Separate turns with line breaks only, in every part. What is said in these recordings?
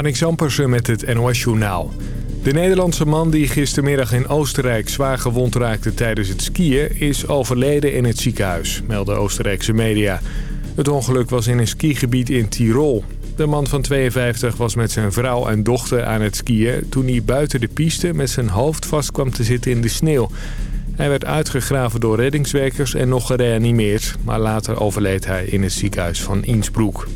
Annick Zampersen met het NOS-journaal. De Nederlandse man die gistermiddag in Oostenrijk zwaar gewond raakte tijdens het skiën... is overleden in het ziekenhuis, melden Oostenrijkse media. Het ongeluk was in een skigebied in Tirol. De man van 52 was met zijn vrouw en dochter aan het skiën... toen hij buiten de piste met zijn hoofd vast kwam te zitten in de sneeuw. Hij werd uitgegraven door reddingswerkers en nog gereanimeerd... maar later overleed hij in het ziekenhuis van Innsbruck.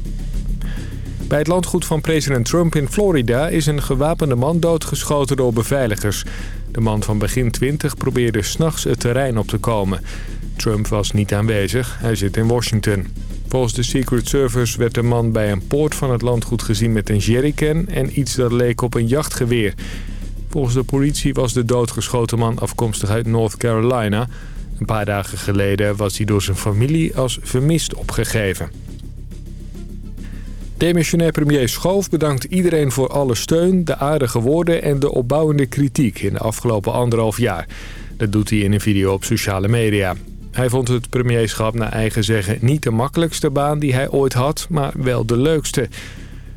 Bij het landgoed van president Trump in Florida is een gewapende man doodgeschoten door beveiligers. De man van begin 20 probeerde s'nachts het terrein op te komen. Trump was niet aanwezig, hij zit in Washington. Volgens de Secret Service werd de man bij een poort van het landgoed gezien met een jerrycan en iets dat leek op een jachtgeweer. Volgens de politie was de doodgeschoten man afkomstig uit North Carolina. Een paar dagen geleden was hij door zijn familie als vermist opgegeven. Demissionair premier Schoof bedankt iedereen voor alle steun, de aardige woorden en de opbouwende kritiek in de afgelopen anderhalf jaar. Dat doet hij in een video op sociale media. Hij vond het premierschap naar eigen zeggen niet de makkelijkste baan die hij ooit had, maar wel de leukste.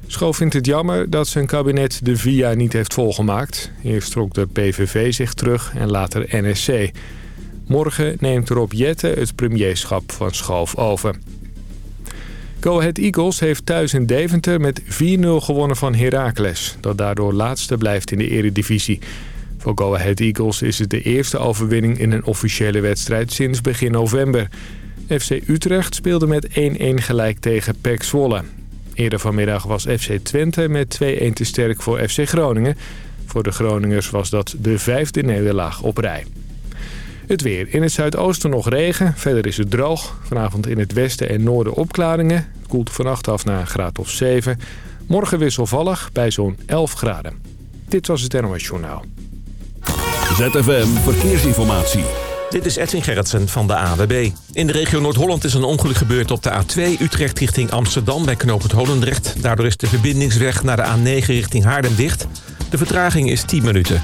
Schoof vindt het jammer dat zijn kabinet de VIA niet heeft volgemaakt. Eerst trok de PVV zich terug en later NSC. Morgen neemt Rob Jette het premierschap van Schoof over. Go Ahead Eagles heeft thuis in Deventer met 4-0 gewonnen van Heracles... dat daardoor laatste blijft in de eredivisie. Voor Go Ahead Eagles is het de eerste overwinning in een officiële wedstrijd sinds begin november. FC Utrecht speelde met 1-1 gelijk tegen PEC Zwolle. Eerder vanmiddag was FC Twente met 2-1 te sterk voor FC Groningen. Voor de Groningers was dat de vijfde nederlaag op rij. Het weer. In het zuidoosten nog regen. Verder is het droog. Vanavond in het westen en noorden opklaringen. Het koelt vannacht af naar een graad of 7. Morgen wisselvallig bij zo'n 11 graden. Dit was het NOS Journaal.
ZFM Verkeersinformatie.
Dit is Edwin Gerritsen van de AWB. In de regio Noord-Holland is een ongeluk gebeurd op de A2 Utrecht richting Amsterdam bij knooppunt Holendrecht. Daardoor is de verbindingsweg naar de A9 richting Haarlem dicht. De vertraging is 10 minuten.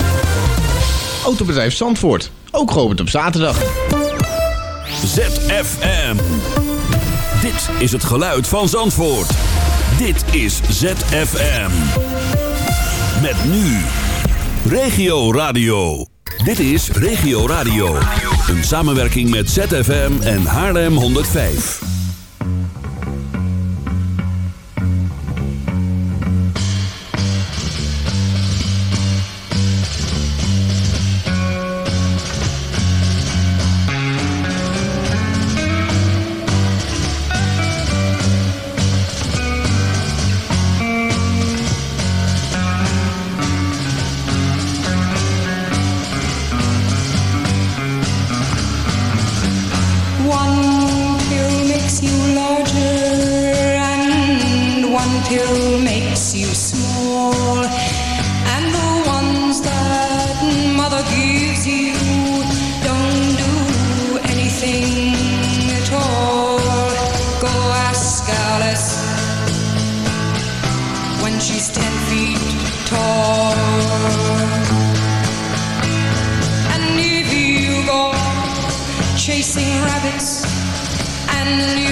Autobedrijf Zandvoort, ook geopend op zaterdag.
ZFM. Dit is het geluid van Zandvoort. Dit is ZFM. Met nu. Regio Radio. Dit is Regio Radio. Een samenwerking met ZFM en Haarlem 105.
Chasing rabbits and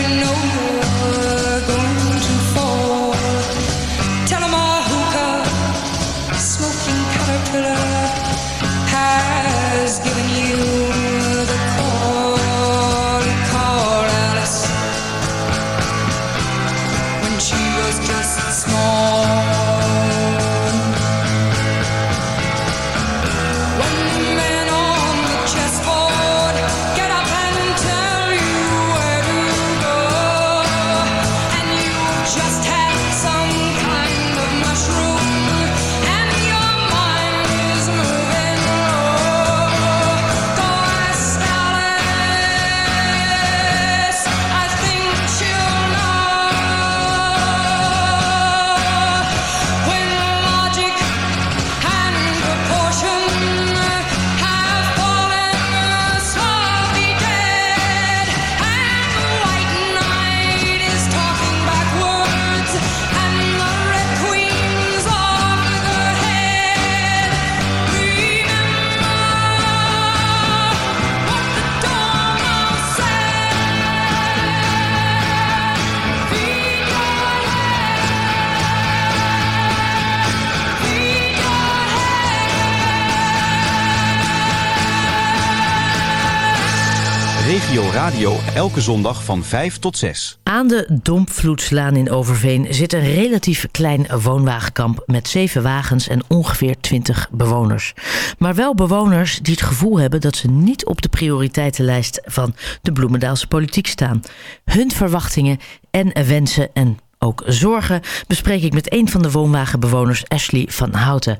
elke zondag van 5 tot 6.
Aan de Dompvloedslaan in Overveen zit een relatief klein woonwagenkamp met zeven wagens en ongeveer 20 bewoners. Maar wel bewoners die het gevoel hebben dat ze niet op de prioriteitenlijst van de Bloemendaalse politiek staan. Hun verwachtingen en wensen en ook zorgen bespreek ik met een van de woonwagenbewoners, Ashley van Houten.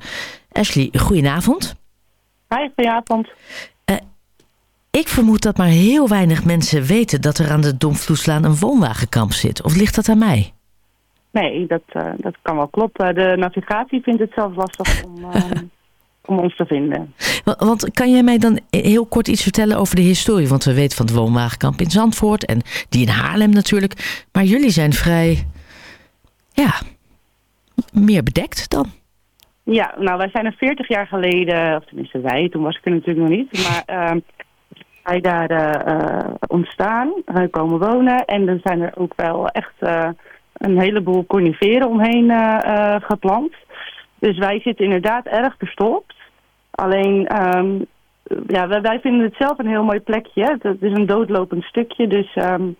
Ashley, goedenavond.
Hi, goedenavond.
Ik vermoed dat maar heel weinig mensen weten dat er aan de Domvloeslaan een woonwagenkamp zit. Of ligt dat aan mij?
Nee, dat, uh, dat kan wel kloppen. De navigatie vindt het zelfs lastig om, uh, om ons te vinden.
Want kan jij mij dan heel kort iets vertellen over de historie? Want we weten van het woonwagenkamp in Zandvoort en die in Haarlem natuurlijk. Maar jullie zijn vrij, ja, meer bedekt dan.
Ja, nou wij zijn er 40 jaar geleden, of tenminste wij, toen was ik er natuurlijk nog niet. Maar uh, wij daar uh, ontstaan, uh, komen wonen. En dan zijn er ook wel echt een heleboel coniferen omheen geplant. Dus wij zitten inderdaad erg verstopt. Alleen, um, ja, wij, vinden het zelf een heel mooi plekje. Het is een doodlopend stukje, dus um,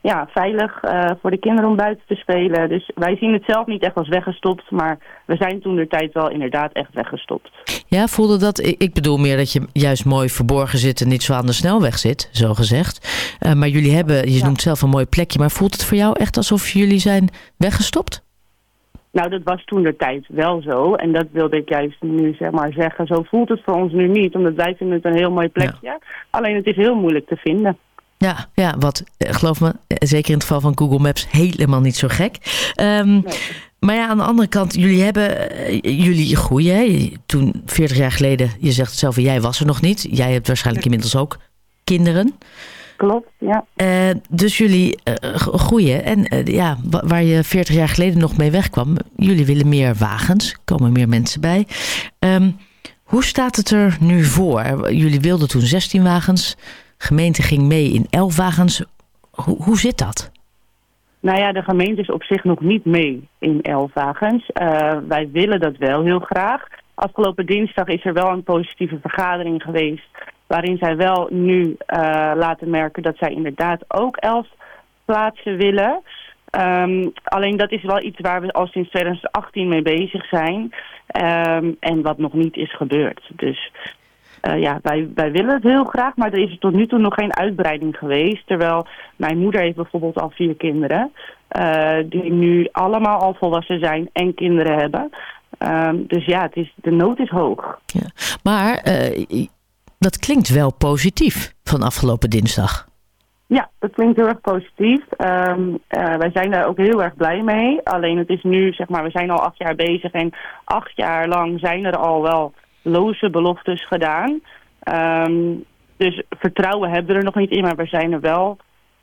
ja, veilig voor de kinderen om buiten te spelen. Dus wij zien het zelf niet echt als weggestopt, maar we zijn toen de tijd wel inderdaad echt weggestopt.
Ja, voelde dat? Ik bedoel meer dat je juist mooi verborgen zit en niet zo aan de snelweg zit, zo gezegd. Uh, maar jullie hebben, je ja. noemt zelf een mooi plekje, maar voelt het voor jou echt alsof jullie zijn weggestopt?
Nou, dat was toen de tijd wel zo. En dat wilde ik juist nu zeg maar zeggen. Zo voelt het voor ons nu niet, omdat wij vinden het een heel mooi plekje. Ja. Alleen het is heel moeilijk te vinden.
Ja, ja, wat geloof me, zeker in het geval van Google Maps, helemaal niet zo gek. Um, nee. Maar ja, aan de andere kant, jullie hebben, jullie groeien. Hè? Toen, 40 jaar geleden, je zegt het zelf, jij was er nog niet. Jij hebt waarschijnlijk inmiddels ook kinderen.
Klopt, ja.
Uh, dus jullie uh, groeien. En uh, ja, waar je 40 jaar geleden nog mee wegkwam, jullie willen meer wagens, komen meer mensen bij. Um, hoe staat het er nu voor? Jullie wilden toen 16 wagens, gemeente ging mee in 11 wagens. Hoe, zit dat?
Nou ja, de gemeente is op zich nog niet mee in elf wagens. Uh, wij willen dat wel heel graag. Afgelopen dinsdag is er wel een positieve vergadering geweest... waarin zij wel nu uh, laten merken dat zij inderdaad ook elf plaatsen willen. Um, alleen dat is wel iets waar we al sinds 2018 mee bezig zijn... Um, en wat nog niet is gebeurd. Dus uh, ja, wij, wij willen het heel graag, maar er is tot nu toe nog geen uitbreiding geweest. Terwijl mijn moeder heeft bijvoorbeeld al vier kinderen. Uh, die nu allemaal al volwassen zijn en kinderen hebben. Um, dus ja, het is, de nood is hoog.
Ja. Maar uh, dat klinkt wel positief van afgelopen dinsdag.
Ja, dat klinkt heel erg positief. Um, uh, wij zijn daar ook heel erg blij mee. Alleen het is nu, zeg maar, we zijn al acht jaar bezig en acht jaar lang zijn er al wel loze beloftes gedaan. Um, dus vertrouwen hebben we er nog niet in, maar we zijn er wel.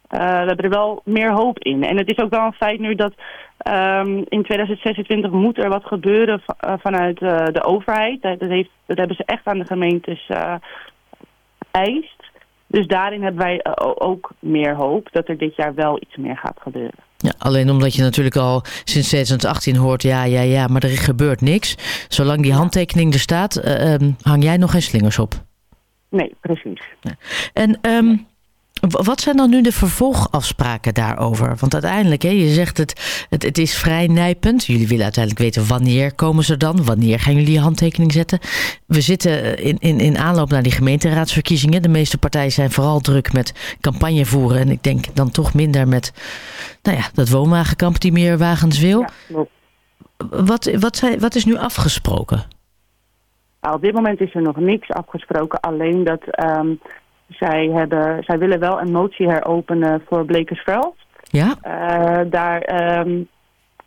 Uh, we hebben er wel meer hoop in. En het is ook wel een feit nu dat um, in 2026 moet er wat gebeuren uh, vanuit uh, de overheid. Dat, heeft, dat hebben ze echt aan de gemeentes eist. Dus daarin hebben wij ook meer hoop dat er dit jaar wel iets meer gaat gebeuren.
Ja, alleen omdat je natuurlijk al sinds 2018 hoort, ja, ja, ja, maar er gebeurt niks. Zolang die handtekening er staat, uh, um, hang jij nog geen slingers op?
Nee, precies.
En um, wat zijn dan nu de vervolgafspraken daarover? Want uiteindelijk, hè, je zegt het, het, het is vrij nijpend. Jullie willen uiteindelijk weten wanneer komen ze dan? Wanneer gaan jullie je handtekening zetten? We zitten in, in, in aanloop naar die gemeenteraadsverkiezingen. De meeste partijen zijn vooral druk met campagne voeren. En ik denk dan toch minder met nou ja, dat woonwagenkamp die meer wagens wil.
Ja,
wat, wat, zijn, wat is nu afgesproken?
Nou, op dit moment is er nog niks afgesproken. Alleen dat... Um, zij, hebben, zij willen wel een motie heropenen voor Blekersveld.
Ja.
Uh, daar um,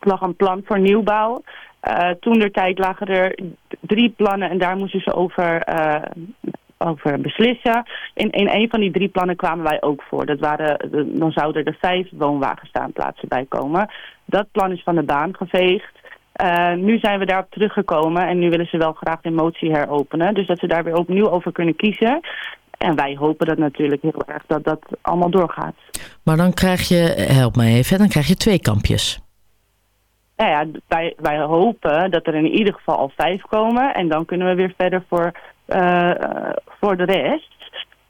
lag een plan voor nieuwbouw. Uh, toen der tijd lagen er drie plannen en daar moesten ze over, uh, over beslissen. In, in een van die drie plannen kwamen wij ook voor. Dat waren, dan zouden er vijf woonwagenstaanplaatsen bij komen. Dat plan is van de baan geveegd. Uh, nu zijn we daarop teruggekomen en nu willen ze wel graag de motie heropenen. Dus dat ze daar weer opnieuw over kunnen kiezen. En wij hopen dat natuurlijk heel erg dat dat allemaal doorgaat.
Maar dan krijg je, help mij even, dan krijg je twee kampjes.
Nou ja, wij, wij hopen dat er in ieder geval al vijf komen. En dan kunnen we weer verder voor, uh, voor de rest.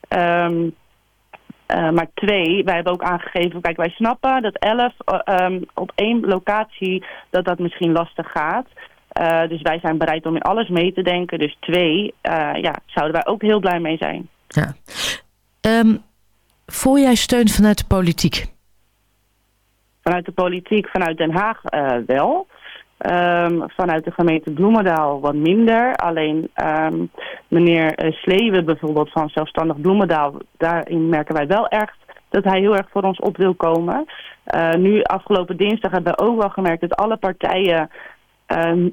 Um, Eh, maar twee, wij hebben ook aangegeven, kijk wij snappen dat elf eh, ehm, op één locatie dat dat misschien lastig gaat. Eh, dus wij zijn bereid om in alles mee te denken. Dus twee, eh, ja, zouden wij ook heel blij mee zijn.
Ja. Ehm, voel jij steun vanuit de politiek?
Vanuit de politiek, vanuit Den Haag eh, wel. Ehm, vanuit de gemeente Bloemendaal wat minder. Alleen ehm, meneer eh, Sleewe bijvoorbeeld van Zelfstandig Bloemendaal... daarin merken wij wel echt dat hij heel erg voor ons op wil komen. Eh, nu, afgelopen dinsdag hebben we ook wel gemerkt dat alle partijen...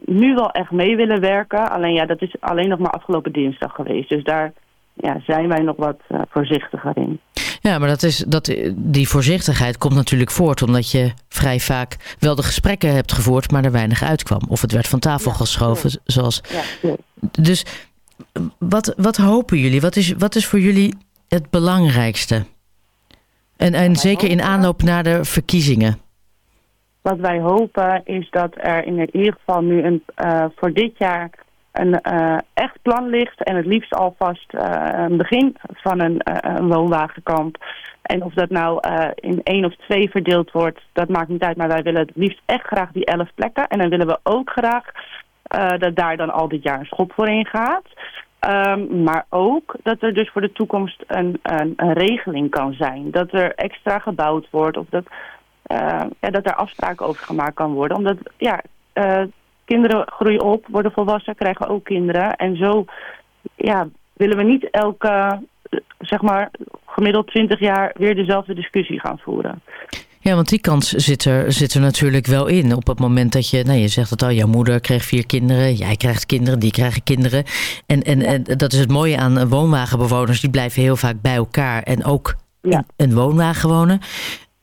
nu wel echt mee willen werken. Alleen ja, dat is alleen nog maar afgelopen dinsdag geweest. Dus daar ja, zijn wij nog wat eh, voorzichtiger in.
Ja, maar dat is, dat, die voorzichtigheid komt natuurlijk voort... omdat je vrij vaak wel de gesprekken hebt gevoerd... maar er weinig uitkwam. Of het werd van tafel geschoven, zoals...
Ja.
Dus wat, wat hopen jullie? Wat is, wat is voor jullie het belangrijkste? En, en zeker in aanloop naar de verkiezingen.
Wat wij hopen is dat er in ieder geval nu een, eh, voor dit jaar een eh, echt plan ligt. En het liefst alvast eh, een begin van een, eh, een woonwagenkamp. En of dat nou in één of twee verdeeld wordt, dat maakt niet uit. Maar wij willen het liefst echt graag die elf plekken. En dan willen we ook graag dat daar dan al dit jaar een schop voor in gaat. Ehm, maar ook dat er dus voor de toekomst een, een, regeling kan zijn. Dat er extra gebouwd wordt of dat, eh, ja, dat er afspraken over gemaakt kan worden. Omdat ja, kinderen groeien op, worden volwassen, krijgen ook kinderen. En zo ja, willen we niet elke, zeg maar, gemiddeld 20 jaar weer dezelfde discussie gaan voeren.
Ja, want die kans zit er, zit er natuurlijk wel in. Op het moment dat je, nou je zegt het al, jouw moeder kreeg vier kinderen. Jij krijgt kinderen, die krijgen kinderen. En, en, en dat is het mooie aan woonwagenbewoners. Die blijven heel vaak bij elkaar en ook
Ja.
een woonwagen wonen.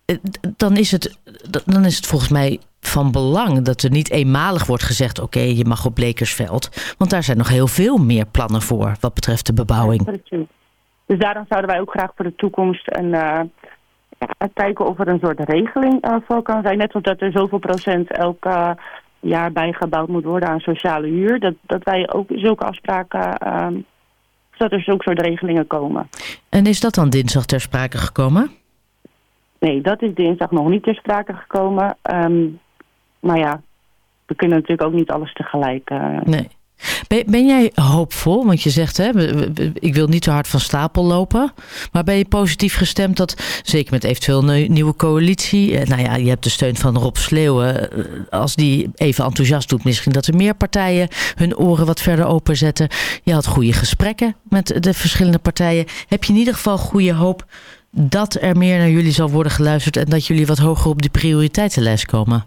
Eh, Dan is, het, dan is het volgens mij van belang dat er niet eenmalig wordt gezegd... oké, je mag op Blekersveld. Want daar zijn nog heel veel meer plannen voor wat betreft de bebouwing.
Dus daarom zouden wij ook graag voor de toekomst een, eh, ja, kijken of er een soort regeling eh, voor kan zijn. Net zoals dat er zoveel procent elk eh, jaar bijgebouwd moet worden aan sociale huur. Dat, dat wij ook zulke afspraken, ehm, dat er zulke soort regelingen komen.
En is dat dan dinsdag ter sprake gekomen?
Nee, dat is dinsdag nog niet ter sprake gekomen. Ehm, maar ja, we kunnen natuurlijk ook niet alles tegelijk. eh,
Nee. Ben, ben jij hoopvol? Want je zegt, hè, ik wil niet te hard van stapel lopen. Maar ben je positief gestemd dat, zeker met eventueel een nieuwe coalitie... eh, nou ja, je hebt de steun van Rob Sleeuwen. eh, Als die even enthousiast doet, misschien dat er meer partijen hun oren wat verder openzetten. Je had goede gesprekken met de verschillende partijen. Heb je in ieder geval goede hoop dat er meer naar jullie zal worden geluisterd... en dat jullie wat hoger op de prioriteitenlijst komen?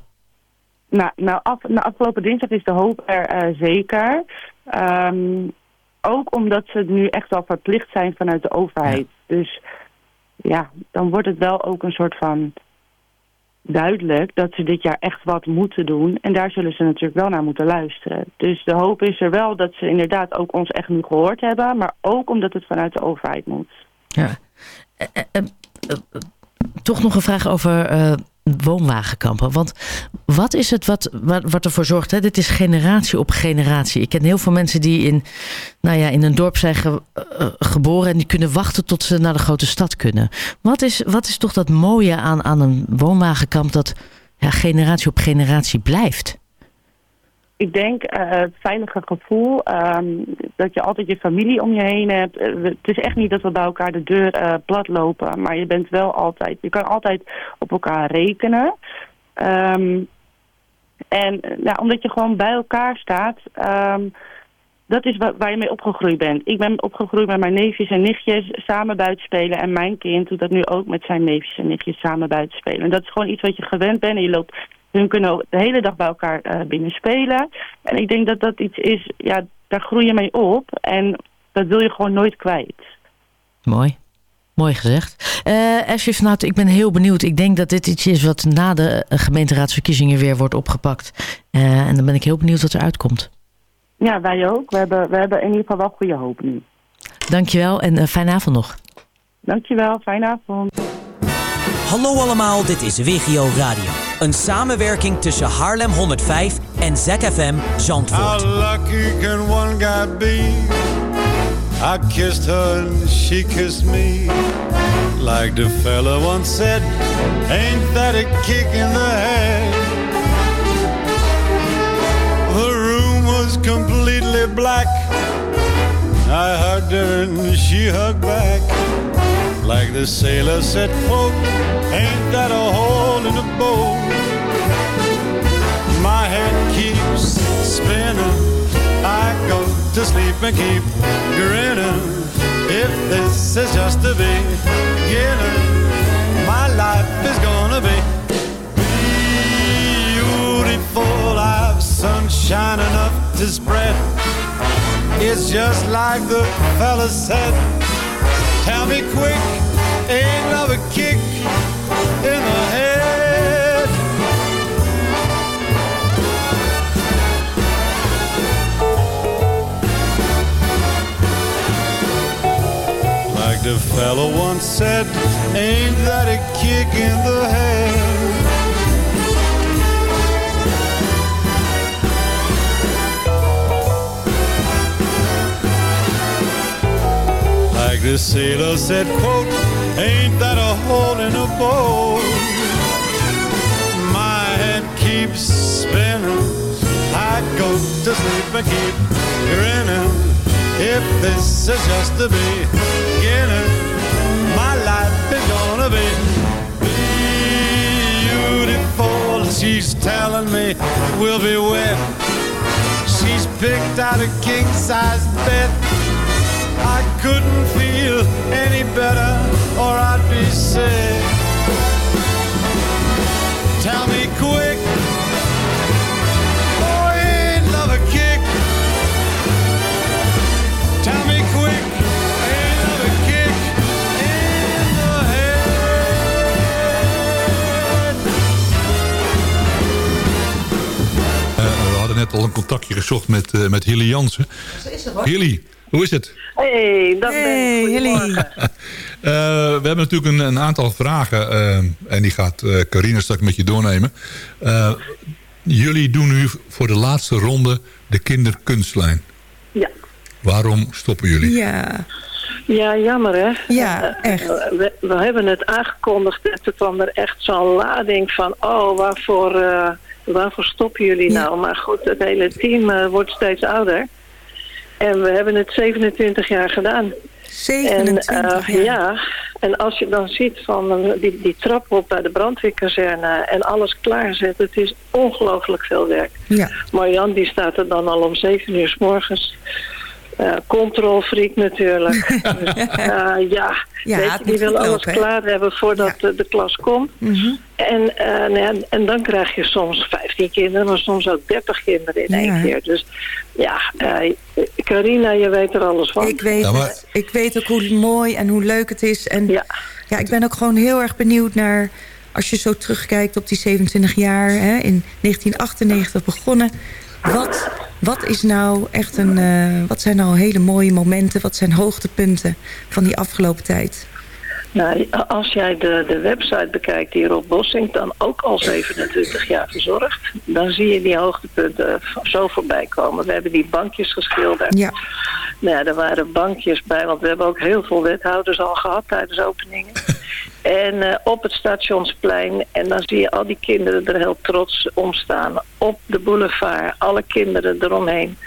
Nou, nou, af, nou, afgelopen dinsdag is de hoop er eh, zeker. Ehm, ook omdat ze nu echt wel verplicht zijn vanuit de overheid. Dus ja, dan wordt het wel ook een soort van duidelijk dat ze dit jaar echt wat moeten doen. En daar zullen ze natuurlijk wel naar moeten luisteren. Dus de hoop is er wel dat ze inderdaad ook ons echt nu gehoord hebben. Maar ook omdat het vanuit de overheid moet.
Ja. Eh, eh, toch nog een vraag over woonwagenkampen. Want wat is het wat, wat, ervoor zorgt? Hè? Dit is generatie op generatie. Ik ken heel veel mensen die in, nou ja, in een dorp zijn eh, geboren... en die kunnen wachten tot ze naar de grote stad kunnen. Wat is, wat is toch dat mooie aan, aan een woonwagenkamp... dat generatie op generatie blijft?
Ik denk eh, het veilige gevoel, ehm, dat je altijd je familie om je heen hebt. Eh, het is echt niet dat we bij elkaar de deur eh, plat lopen, maar je bent wel altijd, je kan altijd op elkaar rekenen. Ehm, en nou, omdat je gewoon bij elkaar staat, ehm, dat is wa- waar je mee opgegroeid bent. Ik ben opgegroeid met mijn neefjes en nichtjes samen buiten spelen. En mijn kind doet dat nu ook met zijn neefjes en nichtjes samen buiten spelen. En dat is gewoon iets wat je gewend bent. En je loopt, hun kunnen ook de hele dag bij elkaar eh, binnen spelen. En ik denk dat dat iets is, ja, daar groei je mee op. En dat wil je gewoon nooit kwijt.
Mooi. Mooi gezegd. Eh Ashley van Houten, ik ben heel benieuwd. Ik denk dat dit iets is wat na de eh, gemeenteraadsverkiezingen weer wordt opgepakt. Eh, en dan ben ik heel benieuwd wat er uitkomt.
Ja, wij ook. We hebben, we hebben in ieder geval wel goede hoop nu.
Dankjewel en uh, fijne avond nog.
Dankjewel, fijne avond.
Hallo allemaal, dit is Wigio Radio. Een samenwerking tussen Haarlem 105 en ZFM Zandvoort.
How lucky can one guy be?
I kissed her and she kissed me. Like the fella once said, ain't that a kick in the head? The room was completely black. I hugged her and she hugged back. Like the sailor said, quote, ain't that a hole in the boat? My head keeps spinning. I go to sleep and keep grinning. If this is just the beginning, my life is gonna be beautiful. I've sunshine enough to spread. It's just like the fella said. Tell me quick, ain't love a kick in the head? Like the fellow once said, ain't that a kick in the head? The sailor said, quote, ain't that a hole in a boat? My head keeps spinning. I go to sleep and keep grinning. If this is just the beginning, my life is gonna be beautiful. She's telling me we'll be wet. She's picked out a king size bed. I couldn't feel any better or I'd be sick.
Net al een contactje gezocht met, eh, met Hilly Jansen. Hilly, hoe is het?
Hey, dat ben ik. Goedemorgen.
Eh, we hebben natuurlijk een, een aantal vragen. eh, en die gaat eh Carina straks met je doornemen. Eh, jullie doen nu voor de laatste ronde de kinderkunstlijn.
Ja.
Waarom stoppen jullie?
Ja.
Ja, jammer hè?
Ja,
echt. We, we hebben het aangekondigd en toen kwam er echt zo'n lading van... oh, waarvoor, eh, waarvoor stoppen jullie nou? Maar goed, het hele team eh, wordt steeds ouder. En we hebben het 27 jaar gedaan.
27
en, eh,
jaar.
Ja, en als je dan ziet van eh, die, die trap op bij de brandweerkazerne... en alles klaarzet, het is ongelooflijk veel werk.
Ja.
Marjan die staat er dan al om 7 uur s morgens... Uh, controlfreak natuurlijk. dus, uh, ja,
Ja,
weet je, die wil alles
lopen,
klaar hebben voordat de, de klas komt.
Mhm.
En, eh, nou ja, en dan krijg je soms 15 kinderen, maar soms ook 30 kinderen in één keer. Dus ja, eh, Carina, je weet er alles van.
Ik weet,
Ja, maar-
het. ik weet ook hoe mooi en hoe leuk het is. En
Ja.
ja, ik ben ook gewoon heel erg benieuwd naar... als je zo terugkijkt op die 27 jaar... Hè, in 1998 begonnen. Wat, wat is nou echt een... eh, wat zijn nou hele mooie momenten? Wat zijn hoogtepunten van die afgelopen tijd?
Nou, als jij de, de website bekijkt die Rob Bossing dan ook al 27 jaar verzorgt, dan zie je die hoogtepunten zo voorbij komen. We hebben die bankjes geschilderd.
Ja.
Nou ja, er waren bankjes bij, want we hebben ook heel veel wethouders al gehad tijdens openingen. En eh, op het stationsplein, en dan zie je al die kinderen er heel trots om staan. Op de boulevard, alle kinderen eromheen.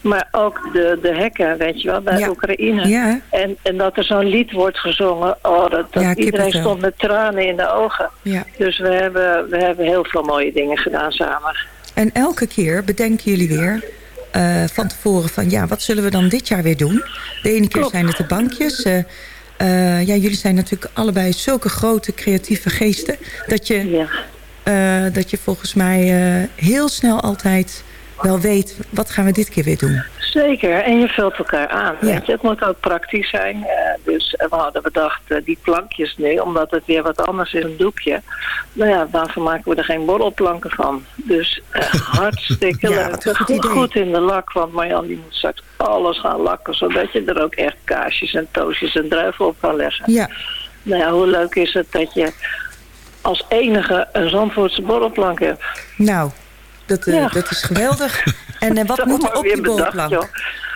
Maar ook de, de hekken, weet je wel, bij
Ja.
Oekraïne.
Ja.
En, en dat er zo'n lied wordt gezongen. Oh, dat, dat
Ja,
iedereen stond met tranen in de ogen.
Ja.
Dus we hebben, we hebben heel veel mooie dingen gedaan samen.
En elke keer bedenken jullie weer eh, van tevoren van... ja, wat zullen we dan dit jaar weer doen? De ene keer
Klopt.
zijn het de bankjes. eh, eh, ja, jullie zijn natuurlijk allebei zulke grote creatieve geesten... dat je,
Ja.
eh, dat je volgens mij eh, heel snel altijd wel weet... wat gaan we dit keer weer doen?
Zeker, en je vult elkaar aan.
Ja.
Weet je, het moet ook praktisch zijn. Eh, dus eh, we hadden bedacht, eh, die plankjes nu, omdat het weer wat anders is, een doekje. Nou ja, waarvoor maken we er geen borrelplanken van? Dus hartstikke
Ja,
leuk.
goed
goed in de lak, want Marjan die moet straks alles gaan lakken, zodat je er ook echt kaasjes en toosjes en druiven op kan leggen.
Ja,
Nou ja, hoe leuk is het dat je als enige een Zandvoortse borrelplank hebt?
nou, dat, eh,
Ja.
dat is geweldig. En eh, wat moet er op die
joh.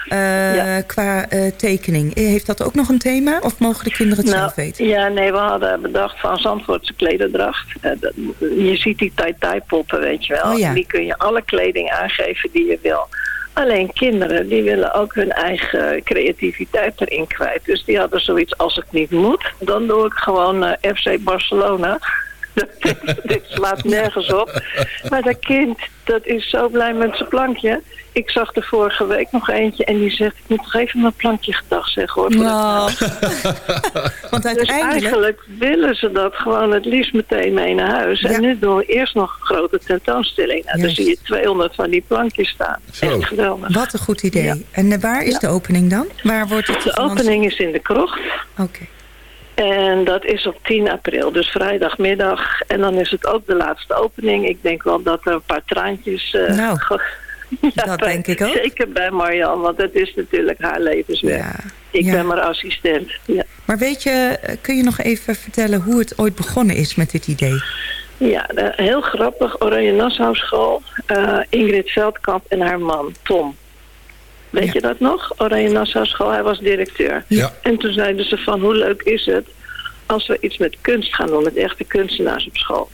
eh, qua tekening. Heeft dat ook nog een thema? Of mogen de kinderen het
Nou,
zelf weten?
Ja, nee, we hadden bedacht van Zandvoortse klederdracht. Dat- je ziet die tai-tai poppen, weet je wel.
Oh ja.
Die kun je alle kleding aangeven die je wil. Alleen kinderen, die willen ook hun eigen creativiteit erin kwijt. Dus die hadden zoiets, als het niet moet, dan doe ik gewoon FC Barcelona. Dit slaat nergens op. Maar dat kind, dat is zo blij met zijn plankje. Ik zag er vorige week nog eentje en die zegt... ik moet nog even mijn plankje gedag zeggen hoor.
Nou, Want
dus eigenlijk willen ze dat gewoon het liefst meteen mee naar huis. En nu doen we eerst nog een grote tentoonstelling. Nou, dan zie je 200 van die plankjes staan. Echt geweldig.
Wat een goed idee. En eh, waar is de opening dan? Waar wordt het
De opening is in de krocht.
Oké.
En dat is op 10 april, dus vrijdagmiddag. En dan is het ook de laatste opening. Ik denk wel dat er een paar traantjes... eh,
Nou, dat denk ik ook.
Zeker bij Marjan, want het is natuurlijk haar levenswerk. ik
ja.
ben maar assistent. Ja.
Maar weet je, eh, kun je nog even vertellen hoe het ooit begonnen is met dit idee?
Ja, de- heel grappig. Oranje Nassau School. eh, Ingrid Veldkamp en haar man Tom. Weet je dat nog? Oranje Nassau School, hij was directeur.
Ja.
En toen zeiden ze van hoe leuk is het als we iets met kunst gaan doen, met echte kunstenaars op school.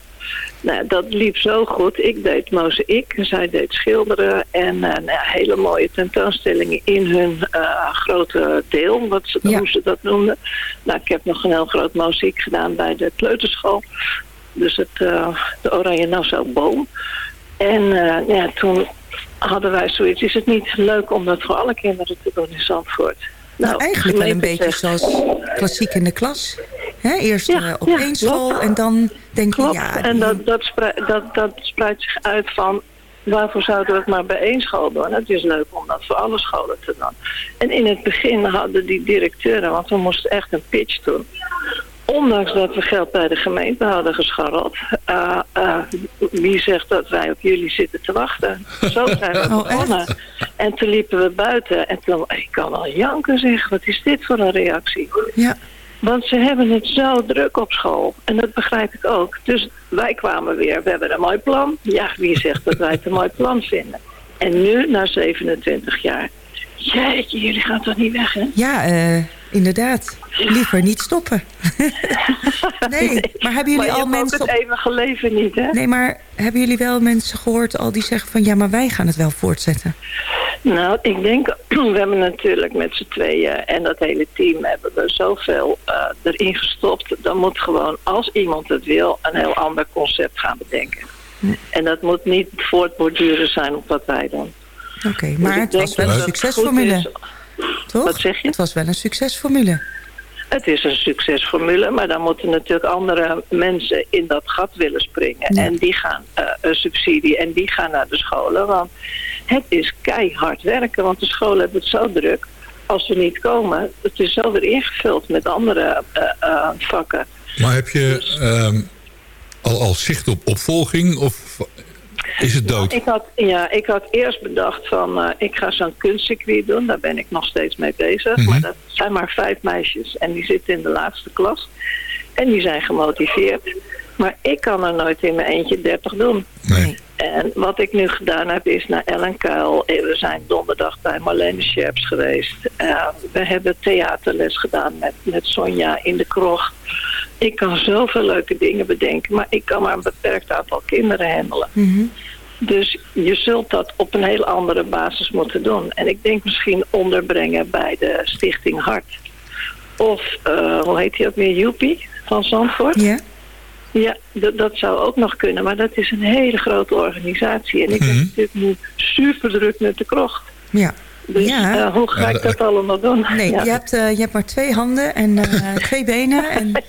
Nou, dat liep zo goed. Ik deed mozaïek en zij deed schilderen. En eh, nou hele mooie tentoonstellingen in hun eh, grote deel, wat ze, hoe ze dat noemden. Nou, ik heb nog een heel groot mozaïek gedaan bij de kleuterschool. Dus het, eh, de Oranje Nassau boom. En ja, toen hadden wij zoiets. Is het niet leuk om dat voor alle kinderen te doen in Zandvoort?
Nou, eigenlijk wel een beetje
zegt-
zoals klassiek in de klas. Hè, eerst eh, op
ja,
één school en dan denk je,
Klopt.
ja...
en dat, dat, sprei- dat, dat spreidt zich uit van... waarvoor zouden we het maar bij één school doen? Het is leuk om dat voor alle scholen te doen. En in het begin hadden die directeuren... want we moesten echt een pitch doen... Ondanks dat we geld bij de gemeente hadden gescharreld... eh, wie zegt dat wij op jullie zitten te wachten? Zo zijn we
Oh,
begonnen. En toen liepen we buiten en toen... Ik kan wel janken zeg, wat is dit voor een reactie?
Ja.
Want ze hebben het zo druk op school. En dat begrijp ik ook. Dus wij kwamen weer, we hebben een mooi plan. Ja, wie zegt dat wij het een mooi plan vinden? En nu, na 27 jaar... Jeetje, jullie gaan toch niet weg, hè?
Ja, eh, inderdaad. Liever niet stoppen. nee, maar hebben jullie
Maar
al mensen...
het eeuwige leven niet, hè?
Nee, maar hebben jullie wel mensen gehoord al die zeggen van... ja, maar wij gaan het wel voortzetten?
Nou, ik denk, we hebben natuurlijk met z'n tweeën en dat hele team hebben we zoveel eh, erin gestopt. Dan moet gewoon, als iemand het wil, een heel ander concept gaan bedenken. En dat moet niet voortborduren zijn op wat wij doen.
Oké,
Dus
maar het was wel een succesformule. Toch?
Wat zeg je?
Het was wel een succesformule.
Het is een succesformule, maar dan moeten natuurlijk andere mensen in dat gat willen springen.
Ja.
En die gaan eh, een subsidie en die gaan naar de scholen. Want het is keihard werken, want de scholen hebben het zo druk. Als we niet komen, het is zo weer ingevuld met andere eh, eh, vakken.
Maar heb je ehm, al, al zicht op opvolging of is het dood?
Ik had, ja, ik had eerst bedacht van, eh, ik ga zo'n kunstcircuit doen. Daar ben ik nog steeds mee bezig.
Mhm.
Maar dat zijn maar vijf meisjes en die zitten in de laatste klas. En die zijn gemotiveerd. Maar ik kan er nooit in mijn eentje 30 doen. En wat ik nu gedaan heb is naar Ellen Kuil. Eh, We zijn donderdag bij Marlene Scherps geweest. Eh, we hebben theaterles gedaan met, met Sonja in de krocht. Ik kan zoveel leuke dingen bedenken. Maar ik kan maar een beperkt aantal kinderen handelen. Dus je zult dat op een heel andere basis moeten doen. En ik denk misschien onderbrengen bij de Stichting Hart. Of, eh, hoe heet die ook weer, Joepie van Zandvoort?
Ja.
Ja, dat, zou ook nog kunnen. Maar dat is een hele grote organisatie. En ik ben natuurlijk nu super druk met de krocht.
Ja.
Dus
Ja.
eh, hoe ga ik dat allemaal doen?
Nee,
Ja.
je, hebt, eh, je hebt maar twee handen en eh, twee benen en,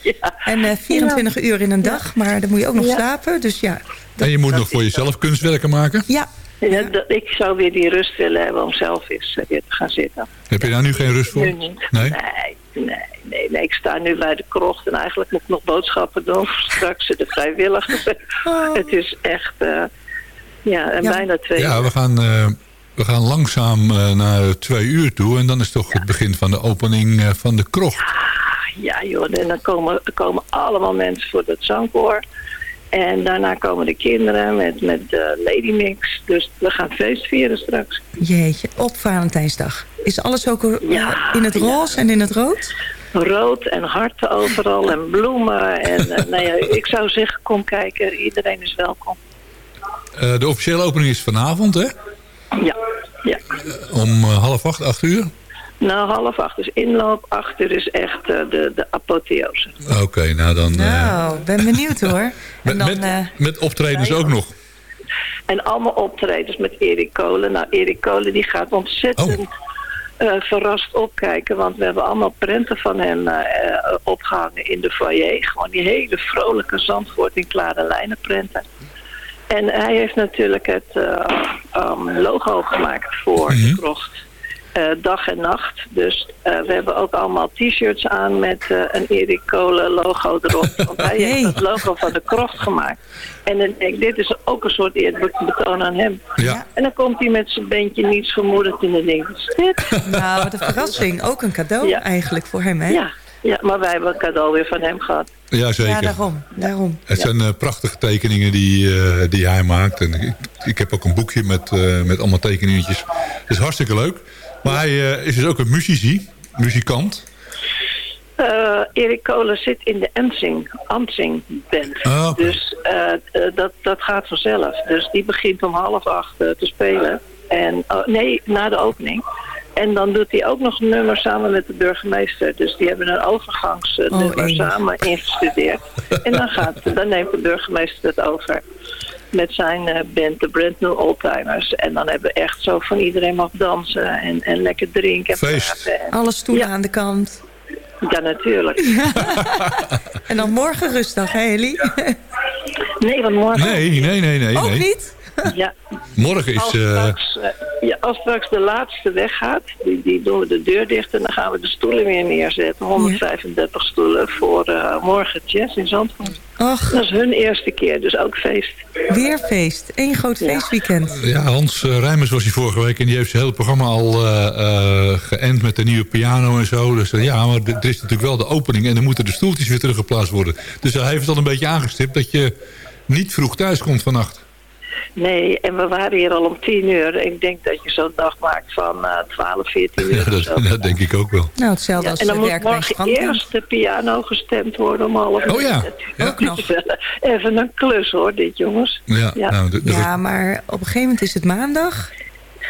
en eh, 24 uur in een dag. Maar dan moet je ook nog
Ja.
slapen. Dus ja.
En je moet nog voor jezelf kunstwerken maken?
Ja.
Ja, dat, ik zou weer die rust willen hebben om zelf eens eh, weer te gaan zitten.
Heb je daar nu geen rust voor?
Nu niet.
Nee?
Nee, nee, nee, nee. Ik sta nu bij de krocht en eigenlijk moet ik nog boodschappen doen. Straks de vrijwilligers. Het is echt, eh, ja, en bijna twee
Ja, we gaan, eh, we gaan langzaam eh, naar twee uur toe. En dan is toch het begin van de opening eh, van de krocht.
Ja, joh, en dan komen, er komen allemaal mensen voor dat zangkoor. En daarna komen de kinderen met, met uh, Lady Mix. Dus we gaan feest vieren straks.
Jeetje, op Valentijnsdag. Is alles ook in het roze en in het rood?
Rood en harten overal en bloemen. En uh, nou ja, ik zou zeggen, kom kijken. Iedereen is welkom.
Uh, de officiële opening is vanavond, hè?
Ja. ja.
om half acht, acht uur?
Nou, half acht is inloop. Acht uur is echt uh, de, de apotheose.
Oké, okay, nou dan...
Nou, uh, ben benieuwd hoor.
En met, dan, met, met optredens ook nog?
En allemaal optredens met Erik Kolen. Nou, Erik Kolen die gaat ontzettend... Oh. Uh, verrast opkijken, want we hebben allemaal prenten van hem uh, opgehangen in de foyer. Gewoon die hele vrolijke Zandvoort in klare lijnen prenten. En hij heeft natuurlijk het um, logo gemaakt voor mm -hmm. de krocht. Uh, dag en nacht. Dus uh, we hebben ook allemaal t-shirts aan met uh, een Erik Kolen logo erop. Want hij heeft het logo van de krocht gemaakt. En dan denk ik, dit is ook een soort eerbetoon aan hem.
Ja.
En dan komt hij met zijn bandje niets vermoedend in de is dit?
Nou, wat een verrassing. Ook een cadeau ja. eigenlijk voor hem, hè?
Ja. Ja, maar wij hebben een cadeau weer van hem gehad.
Ja, zeker.
Ja, daarom. daarom.
Het zijn uh, prachtige tekeningen die, uh, die hij maakt. En ik, ik, heb ook een boekje met, uh, met allemaal tekeningetjes. Het is hartstikke leuk. Maar hij uh, is dus ook een muzici, muzikant.
Uh, Erik Kolen zit in de Ensing, Ansing band.
Oh, okay.
Dus uh, dat, dat gaat vanzelf. Dus die begint om half acht te spelen. En, oh, nee, na de opening. En dan doet hij ook nog een nummer samen met de burgemeester. Dus die hebben een overgangsnummer oh, samen ingestudeerd. en dan, gaat, dan neemt de burgemeester het over met zijn uh, band, de Brand New Oldtimers. En dan hebben we echt zo van iedereen mag dansen en, en lekker drinken. En
Feest.
Alle stoelen ja. aan de kant.
Ja, natuurlijk.
en dan morgen rustdag, hè Ellie?
nee, want morgen...
Nee, nee, nee, nee.
Ook
nee.
niet?
Ja.
Morgen is...
Als straks, uh, ja, als straks de laatste weggaat, die, die doen we de deur dicht... en dan gaan we de stoelen weer neerzetten. 135 ja. stoelen voor uh, morgen jazz in Zandvoort.
Och.
Dat is hun eerste keer, dus ook feest.
Weer feest. Eén groot feestweekend.
Ja, Hans uh, Rijmers was hier vorige week... en die heeft zijn hele programma al geënt met de nieuwe piano en zo. Dus ja, maar er is natuurlijk wel de opening... en dan moeten de stoeltjes weer teruggeplaatst worden. Dus hij heeft het al een beetje aangestipt... dat je niet vroeg thuis komt vannacht.
Nee, en we waren hier al om tien uur. Ik denk dat je zo'n dag maakt van uh, 12, 14 uur.
Ja, dat, dat, denk ik ook wel.
Nou, hetzelfde
ja,
als
En dan moet
morgen
eerst de piano gestemd worden om half
Oh ja.
ja. Ook nog.
Even een klus hoor, dit jongens.
Ja,
ja.
Nou, de, de
ja, maar op een gegeven moment is het maandag.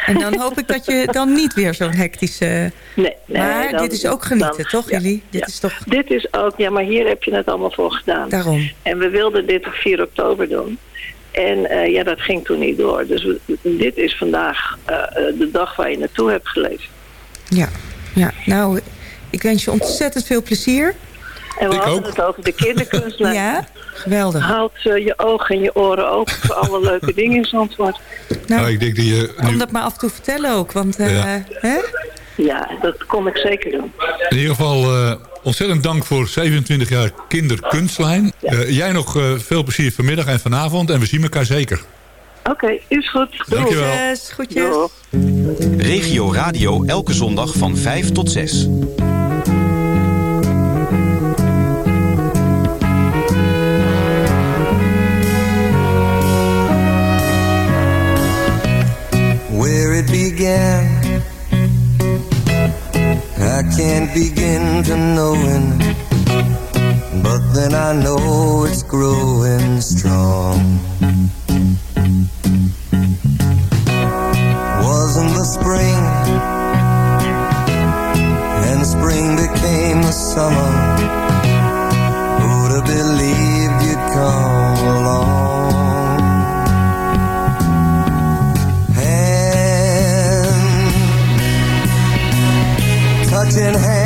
En dan hoop ik dat je dan niet weer zo'n hectische...
Nee, nee
maar
dan,
dit is ook genieten,
dan,
toch
ja,
Jullie? Dit
ja.
is toch...
Dit is ook, ja, maar hier heb je het allemaal voor gedaan.
Daarom.
En we wilden dit op 4 oktober doen. En uh, ja, dat ging toen niet door. Dus dit is vandaag uh, de dag waar je naartoe hebt geleefd.
Ja, ja. nou, ik wens je ontzettend veel plezier.
En we
ik
hadden
ook.
het over de kinderkunstlijn.
ja, geweldig.
Houd uh, je ogen en je oren open voor alle leuke dingen in Zandvoort.
Nou,
nou, ik denk dat je
kom
nu,
dat maar af en toe vertellen ook. Want, ja. hè?
Ja, dat kom ik zeker doen.
in ieder geval uh, ontzettend dank voor 27 jaar kinderkunstlijn. Ja. Uh, jij nog uh, veel plezier vanmiddag en vanavond. En we zien elkaar zeker.
Oké, okay, is goed.
Dankjewel.
Yes, goedjes.
Regio Radio elke zondag van 5 tot 6.
Where it began I can't begin to knowing But then I know it's growing strong. Wasn't the spring And spring became the summer
in
hand.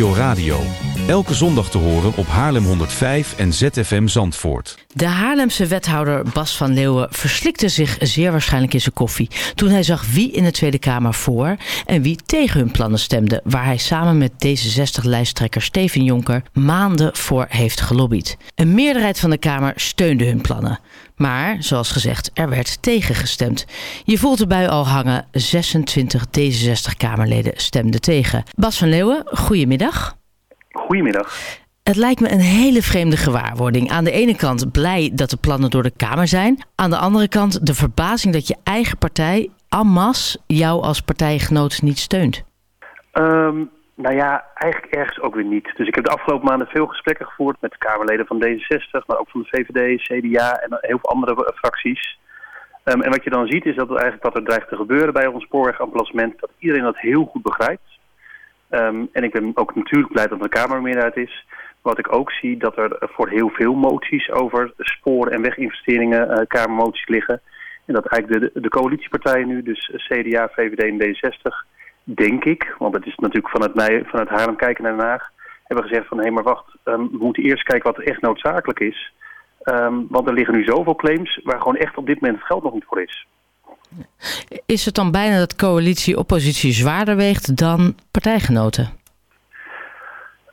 Radio. Elke zondag te horen op Haarlem 105 en ZFM Zandvoort.
De Haarlemse wethouder Bas van Leeuwen verslikte zich zeer waarschijnlijk in zijn koffie toen hij zag wie in de Tweede Kamer voor en wie tegen hun plannen stemde, waar hij samen met D66-lijsttrekker Steven Jonker maanden voor heeft gelobbyd. Een meerderheid van de Kamer steunde hun plannen. Maar, zoals gezegd, er werd tegengestemd. Je voelt de bui al hangen. 26 D66-Kamerleden stemden tegen. Bas van Leeuwen, goedemiddag.
Goedemiddag.
Het lijkt me een hele vreemde gewaarwording. Aan de ene kant blij dat de plannen door de Kamer zijn. Aan de andere kant de verbazing dat je eigen partij, masse, jou als partijgenoot niet steunt.
Ehm, nou ja, eigenlijk ergens ook weer niet. Dus ik heb de afgelopen maanden veel gesprekken gevoerd met Kamerleden van D66, maar ook van de VVD, CDA en heel veel andere eh, fracties. Ehm, en wat je dan ziet is dat, eigenlijk wat er dreigt te gebeuren bij ons spoorwegamplacement, dat iedereen dat heel goed begrijpt. Ehm, en ik ben ook natuurlijk blij dat er een Kamermeerderheid is. Wat ik ook zie, dat er voor heel veel moties over spoor- en weginvesteringen eh, Kamermoties liggen. En dat eigenlijk de, de coalitiepartijen nu, dus CDA, VVD en D66, denk ik, want het is natuurlijk vanuit, mij, vanuit Haarlem kijken naar Den Haag, hebben gezegd van hé, maar wacht, ehm, we moeten eerst kijken wat echt noodzakelijk is. Ehm, want er liggen nu zoveel claims waar gewoon echt op dit moment het geld nog niet voor is.
Is het dan bijna dat coalitie-oppositie zwaarder weegt dan partijgenoten?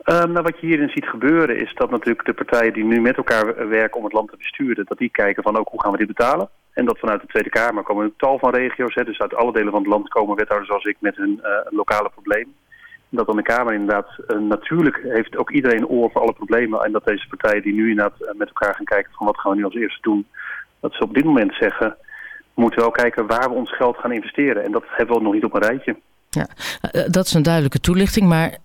Ehm, nou, wat je hierin ziet gebeuren is dat natuurlijk de partijen die nu met elkaar werken om het land te besturen, dat die kijken van ook hoe gaan we dit betalen. En dat vanuit de Tweede Kamer komen een tal van regio's, hè, dus uit alle delen van het land komen wethouders zoals ik met hun eh, lokale probleem. Dat dan de Kamer inderdaad, eh, natuurlijk heeft ook iedereen oor voor alle problemen. En dat deze partijen die nu inderdaad eh, met elkaar gaan kijken van wat gaan we nu als eerste doen, dat ze op dit moment zeggen, we moeten wel kijken waar we ons geld gaan investeren. En dat hebben we nog niet op een rijtje.
Ja, dat is een duidelijke toelichting, maar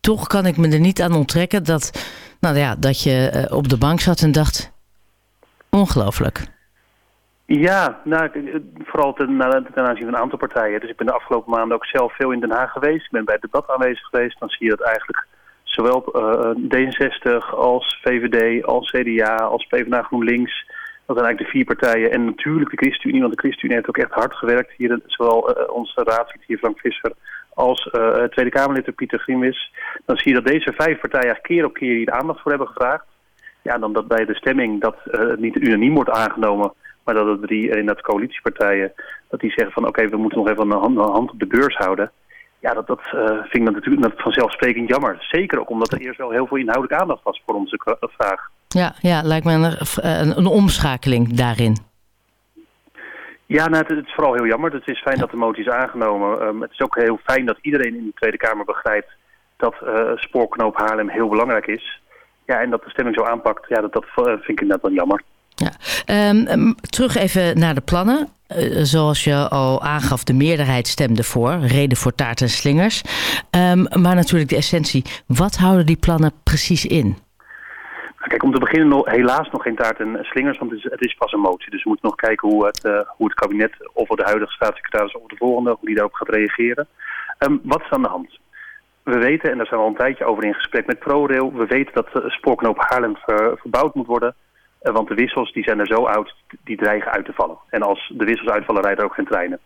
toch kan ik me er niet aan onttrekken dat, nou ja, dat je op de bank zat en dacht, ongelooflijk.
Ja, nou, vooral ten, aanzien van een aantal partijen. Dus ik ben de afgelopen maanden ook zelf veel in Den Haag geweest. Ik ben bij het debat aanwezig geweest. Dan zie je dat eigenlijk zowel eh, D66 als VVD, als CDA, als PvdA GroenLinks... dat zijn eigenlijk de vier partijen. En natuurlijk de ChristenUnie, want de ChristenUnie heeft ook echt hard gewerkt. Hier, zowel eh, onze raadslid hier Frank Visser als eh, Tweede Kamerlid Pieter Grimwis. Dan zie je dat deze vijf partijen keer op keer hier aandacht voor hebben gevraagd. Ja, dan dat bij de stemming dat het niet unaniem wordt aangenomen... Maar dat de drie in dat coalitiepartijen, dat die zeggen van oké, we moeten nog even een hand, op de beurs houden. Ja, dat, dat eh, vind ik natuurlijk dat vanzelfsprekend jammer. Zeker ook omdat er eerst wel heel veel inhoudelijke aandacht was voor onze vraag.
Ja, ja lijkt me een, een, een omschakeling daarin.
Ja, nou, het, het is vooral heel jammer. Het is fijn dat de motie is aangenomen. Ehm, het is ook heel fijn dat iedereen in de Tweede Kamer begrijpt dat eh, spoorknoop Haarlem heel belangrijk is. Ja, en dat de stemming zo aanpakt, ja, dat, dat eh, vind ik inderdaad wel jammer.
Ehm, ehm, terug even naar de plannen. Eh, zoals je al aangaf, de meerderheid stemde voor. Reden voor taart en slingers. Ehm, maar natuurlijk de essentie. Wat houden die plannen precies in?
Kijk, om te beginnen nog, helaas nog geen taart en slingers, want het is, het is pas een motie. Dus we moeten nog kijken hoe het, eh, hoe het kabinet, of de huidige staatssecretaris of de volgende, hoe die daarop gaat reageren. Ehm, wat is aan de hand? We weten, en daar zijn we al een tijdje over in gesprek met ProRail, we weten dat de spoorknoop Haarlem ver- verbouwd moet worden. Eh, want de wissels die zijn er zo oud, die dreigen uit te vallen. En als de wissels uitvallen, rijden er ook geen treinen.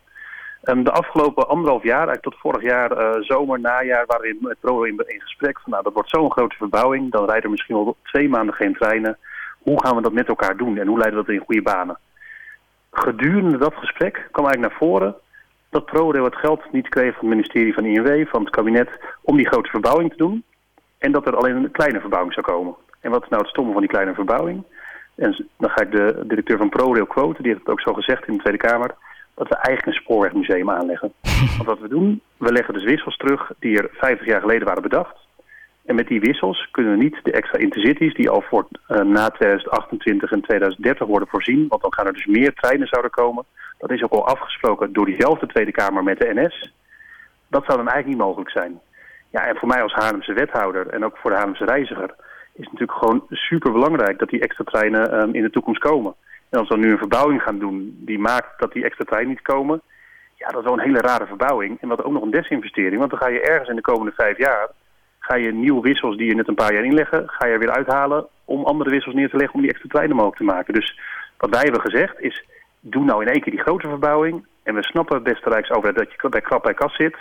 Ehm, de afgelopen anderhalf jaar, eigenlijk tot vorig jaar eh, zomer, najaar, waren we met ProRail in, in gesprek. Van, nou, dat wordt zo'n grote verbouwing, dan rijden er misschien wel twee maanden geen treinen. Hoe gaan we dat met elkaar doen en hoe leiden we dat in goede banen? Gedurende dat gesprek kwam eigenlijk naar voren dat ProRail het geld niet kreeg van het ministerie van INW, van het kabinet, om die grote verbouwing te doen. En dat er alleen een kleine verbouwing zou komen. En wat is nou het stomme van die kleine verbouwing? En dan ga ik de directeur van ProRail quoten, die heeft het ook zo gezegd in de Tweede Kamer, dat we eigenlijk een spoorwegmuseum aanleggen. Want wat we doen, we leggen dus wissels terug die er 50 jaar geleden waren bedacht. En met die wissels kunnen we niet de extra intercities die al voor eh, na 2028 en 2030 worden voorzien. Want dan gaan er dus meer treinen zouden komen. Dat is ook al afgesproken door diezelfde Tweede Kamer met de NS. Dat zou dan eigenlijk niet mogelijk zijn. Ja, en voor mij als Haarlemse wethouder en ook voor de Haarlemse reiziger is natuurlijk gewoon super belangrijk dat die extra treinen ehm, in de toekomst komen. En als we nu een verbouwing gaan doen die maakt dat die extra treinen niet komen, ja, dat is wel een hele rare verbouwing. En wat ook nog een desinvestering, want dan ga je ergens in de komende vijf jaar, ga je nieuwe wissels die je net een paar jaar inleggen, ga je er weer uithalen om andere wissels neer te leggen om die extra treinen mogelijk te maken. Dus wat wij hebben gezegd is, doe nou in één keer die grote verbouwing. En we snappen, beste Rijksoverheid, dat je bij krap bij kas zit.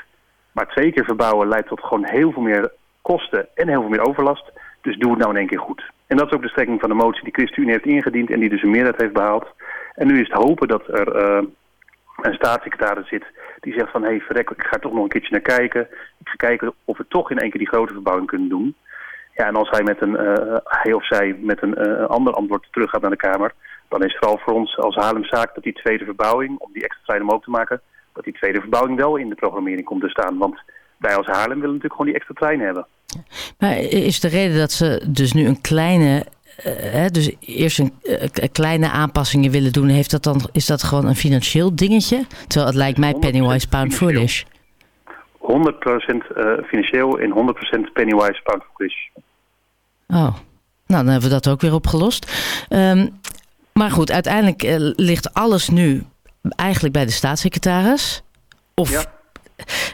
Maar twee keer verbouwen leidt tot gewoon heel veel meer kosten en heel veel meer overlast. Dus doe het nou in één keer goed. En dat is ook de strekking van de motie die ChristenUnie heeft ingediend en die dus een meerderheid heeft behaald. En nu is het hopen dat er eh, een staatssecretaris zit die zegt van... hé hey, verrek, ik ga er toch nog een keertje naar kijken. Ik ga kijken of we toch in één keer die grote verbouwing kunnen doen. Ja, en als hij, met een, eh, hij of zij met een eh, ander antwoord terug gaat naar de Kamer... dan is vooral voor ons als Haarlem zaak dat die tweede verbouwing... om die extra treinen mogelijk te maken... dat die tweede verbouwing wel in de programmering komt te staan. Want wij als Haarlem willen natuurlijk gewoon die extra treinen hebben.
Maar is de reden dat ze dus nu een kleine, eh, dus eerst een eh, kleine aanpassingen willen doen, heeft dat dan, is dat gewoon een financieel dingetje? Terwijl het lijkt mij pennywise pound foolish.
100% eh, financieel en 100% pennywise pound foolish.
Oh, nou dan hebben we dat ook weer opgelost. Ehm, maar goed, uiteindelijk ligt alles nu eigenlijk bij de staatssecretaris. Of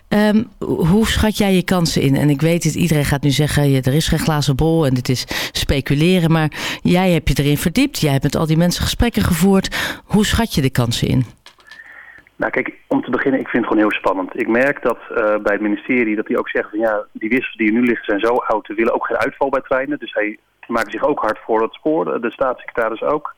Ehm, hoe schat jij je kansen in? En ik weet het, iedereen gaat nu zeggen, ja, er is geen glazen bol en dit is speculeren. Maar jij hebt je erin verdiept. Jij hebt met al die mensen gesprekken gevoerd. Hoe schat je de kansen in?
Nou kijk, om te beginnen, ik vind het gewoon heel spannend. Ik merk dat eh, bij het ministerie dat die ook zeggen van ja, die wissels die er nu liggen zijn zo oud, we willen ook geen uitval bij treinen. Dus hij maakt zich ook hard voor het spoor, de staatssecretaris ook.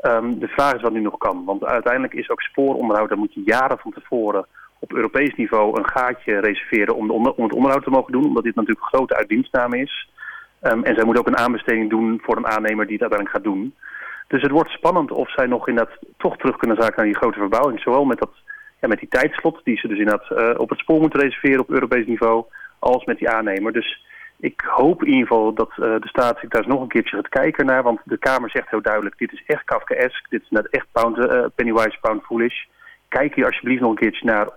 Ehm, de vraag is wat nu nog kan, want uiteindelijk is ook spooronderhoud, daar moet je jaren van tevoren op Europees niveau een gaatje reserveren om, de om het onderhoud te mogen doen, omdat dit natuurlijk een grote uitdienstname is. Ehm, en zij moet ook een aanbesteding doen voor een aannemer die het uiteindelijk gaat doen. Dus het wordt spannend of zij nog inderdaad toch terug kunnen zaken naar die grote verbouwing. Zowel met, dat, ja, met die tijdslot die ze dus inderdaad eh, op het spoor moeten reserveren op Europees niveau, als met die aannemer. Dus ik hoop in ieder geval dat eh, de staatssecretaris nog een keertje gaat kijken naar, want de Kamer zegt heel duidelijk, dit is echt Kafkaesk, dit is net echt pound, eh, Pennywise Pound Foolish. Kijk hier alsjeblieft nog een keertje naar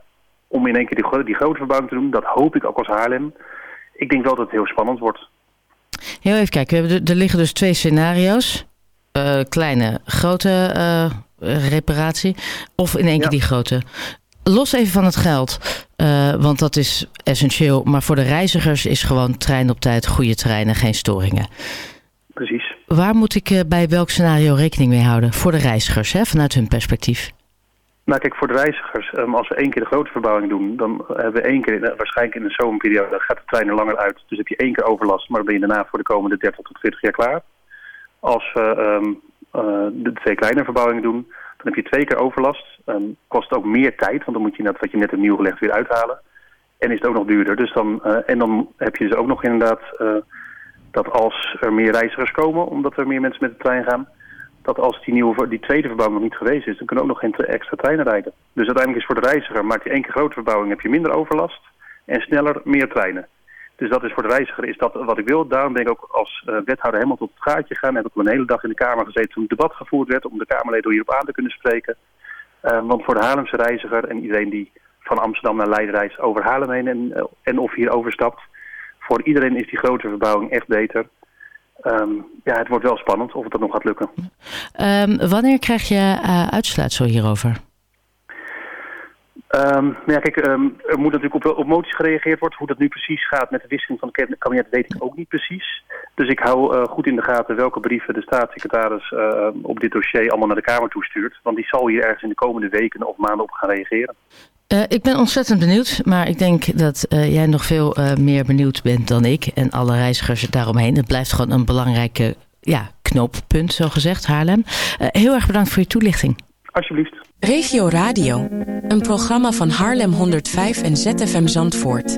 om in één keer die, gro- die grote verbouwing te doen. Dat hoop ik ook als Haarlem. Ik denk wel dat het heel spannend wordt.
Heel even kijken, we hebben, er- liggen dus twee scenario's. Eh, kleine, grote eh, reparatie. Of in één keer die grote. Los even van het geld, eh, want dat is essentieel. Maar voor de reizigers is gewoon trein op tijd, goede treinen, geen storingen.
Precies.
Waar moet ik bij welk scenario rekening mee houden? Voor de reizigers, hè, vanuit hun perspectief.
Nou kijk, voor de reizigers, ehm, als we één keer de grote verbouwing doen, dan hebben we één keer, eh, waarschijnlijk in de zomerperiode, gaat de trein er langer uit. Dus heb je één keer overlast, maar dan ben je daarna voor de komende 30 tot 40 jaar klaar. Als we ehm, eh, de twee kleine verbouwingen doen, dan heb je twee keer overlast. Ehm, kost ook meer tijd, want dan moet je net wat je net hebt nieuw gelegd weer uithalen. En is het ook nog duurder. Dus dan, eh, en dan heb je dus ook nog inderdaad eh, dat als er meer reizigers komen, omdat er meer mensen met de trein gaan, dat als die, nieuwe, die tweede verbouwing nog niet geweest is, dan kunnen ook nog geen extra treinen rijden. Dus uiteindelijk is voor de reiziger, maak je één keer grote verbouwing, heb je minder overlast en sneller meer treinen. Dus dat is voor de reiziger is dat wat ik wil. Daarom ben ik ook als eh, wethouder helemaal tot het gaatje gegaan. Heb ik een hele dag in de Kamer gezeten toen het debat gevoerd werd om de Kamerleden hierop aan te kunnen spreken. Eh, want voor de Haarlemse reiziger en iedereen die van Amsterdam naar Leiden reist over Haarlem heen en, eh, en of hier overstapt. Voor iedereen is die grote verbouwing echt beter. Ehm, ja, het wordt wel spannend of het dat nog gaat lukken.
Ehm, wanneer krijg je eh, uitsluitsel hierover?
Nou ja, kijk, er moet natuurlijk op, op moties gereageerd worden. Hoe dat nu precies gaat met de wisseling van het kabinet weet ik ook niet precies. Dus ik hou eh, goed in de gaten welke brieven de staatssecretaris op dit dossier allemaal naar de Kamer toestuurt. Want die zal hier ergens in de komende weken of maanden op gaan reageren.
Eh, ik ben ontzettend benieuwd, maar ik denk dat eh, jij nog veel eh, meer benieuwd bent dan ik en alle reizigers daaromheen. Het blijft gewoon een belangrijke ja, knooppunt, zo gezegd, Haarlem. Eh, heel erg bedankt voor je toelichting.
Alsjeblieft.
Regio Radio, een programma van Haarlem 105 en ZFM Zandvoort.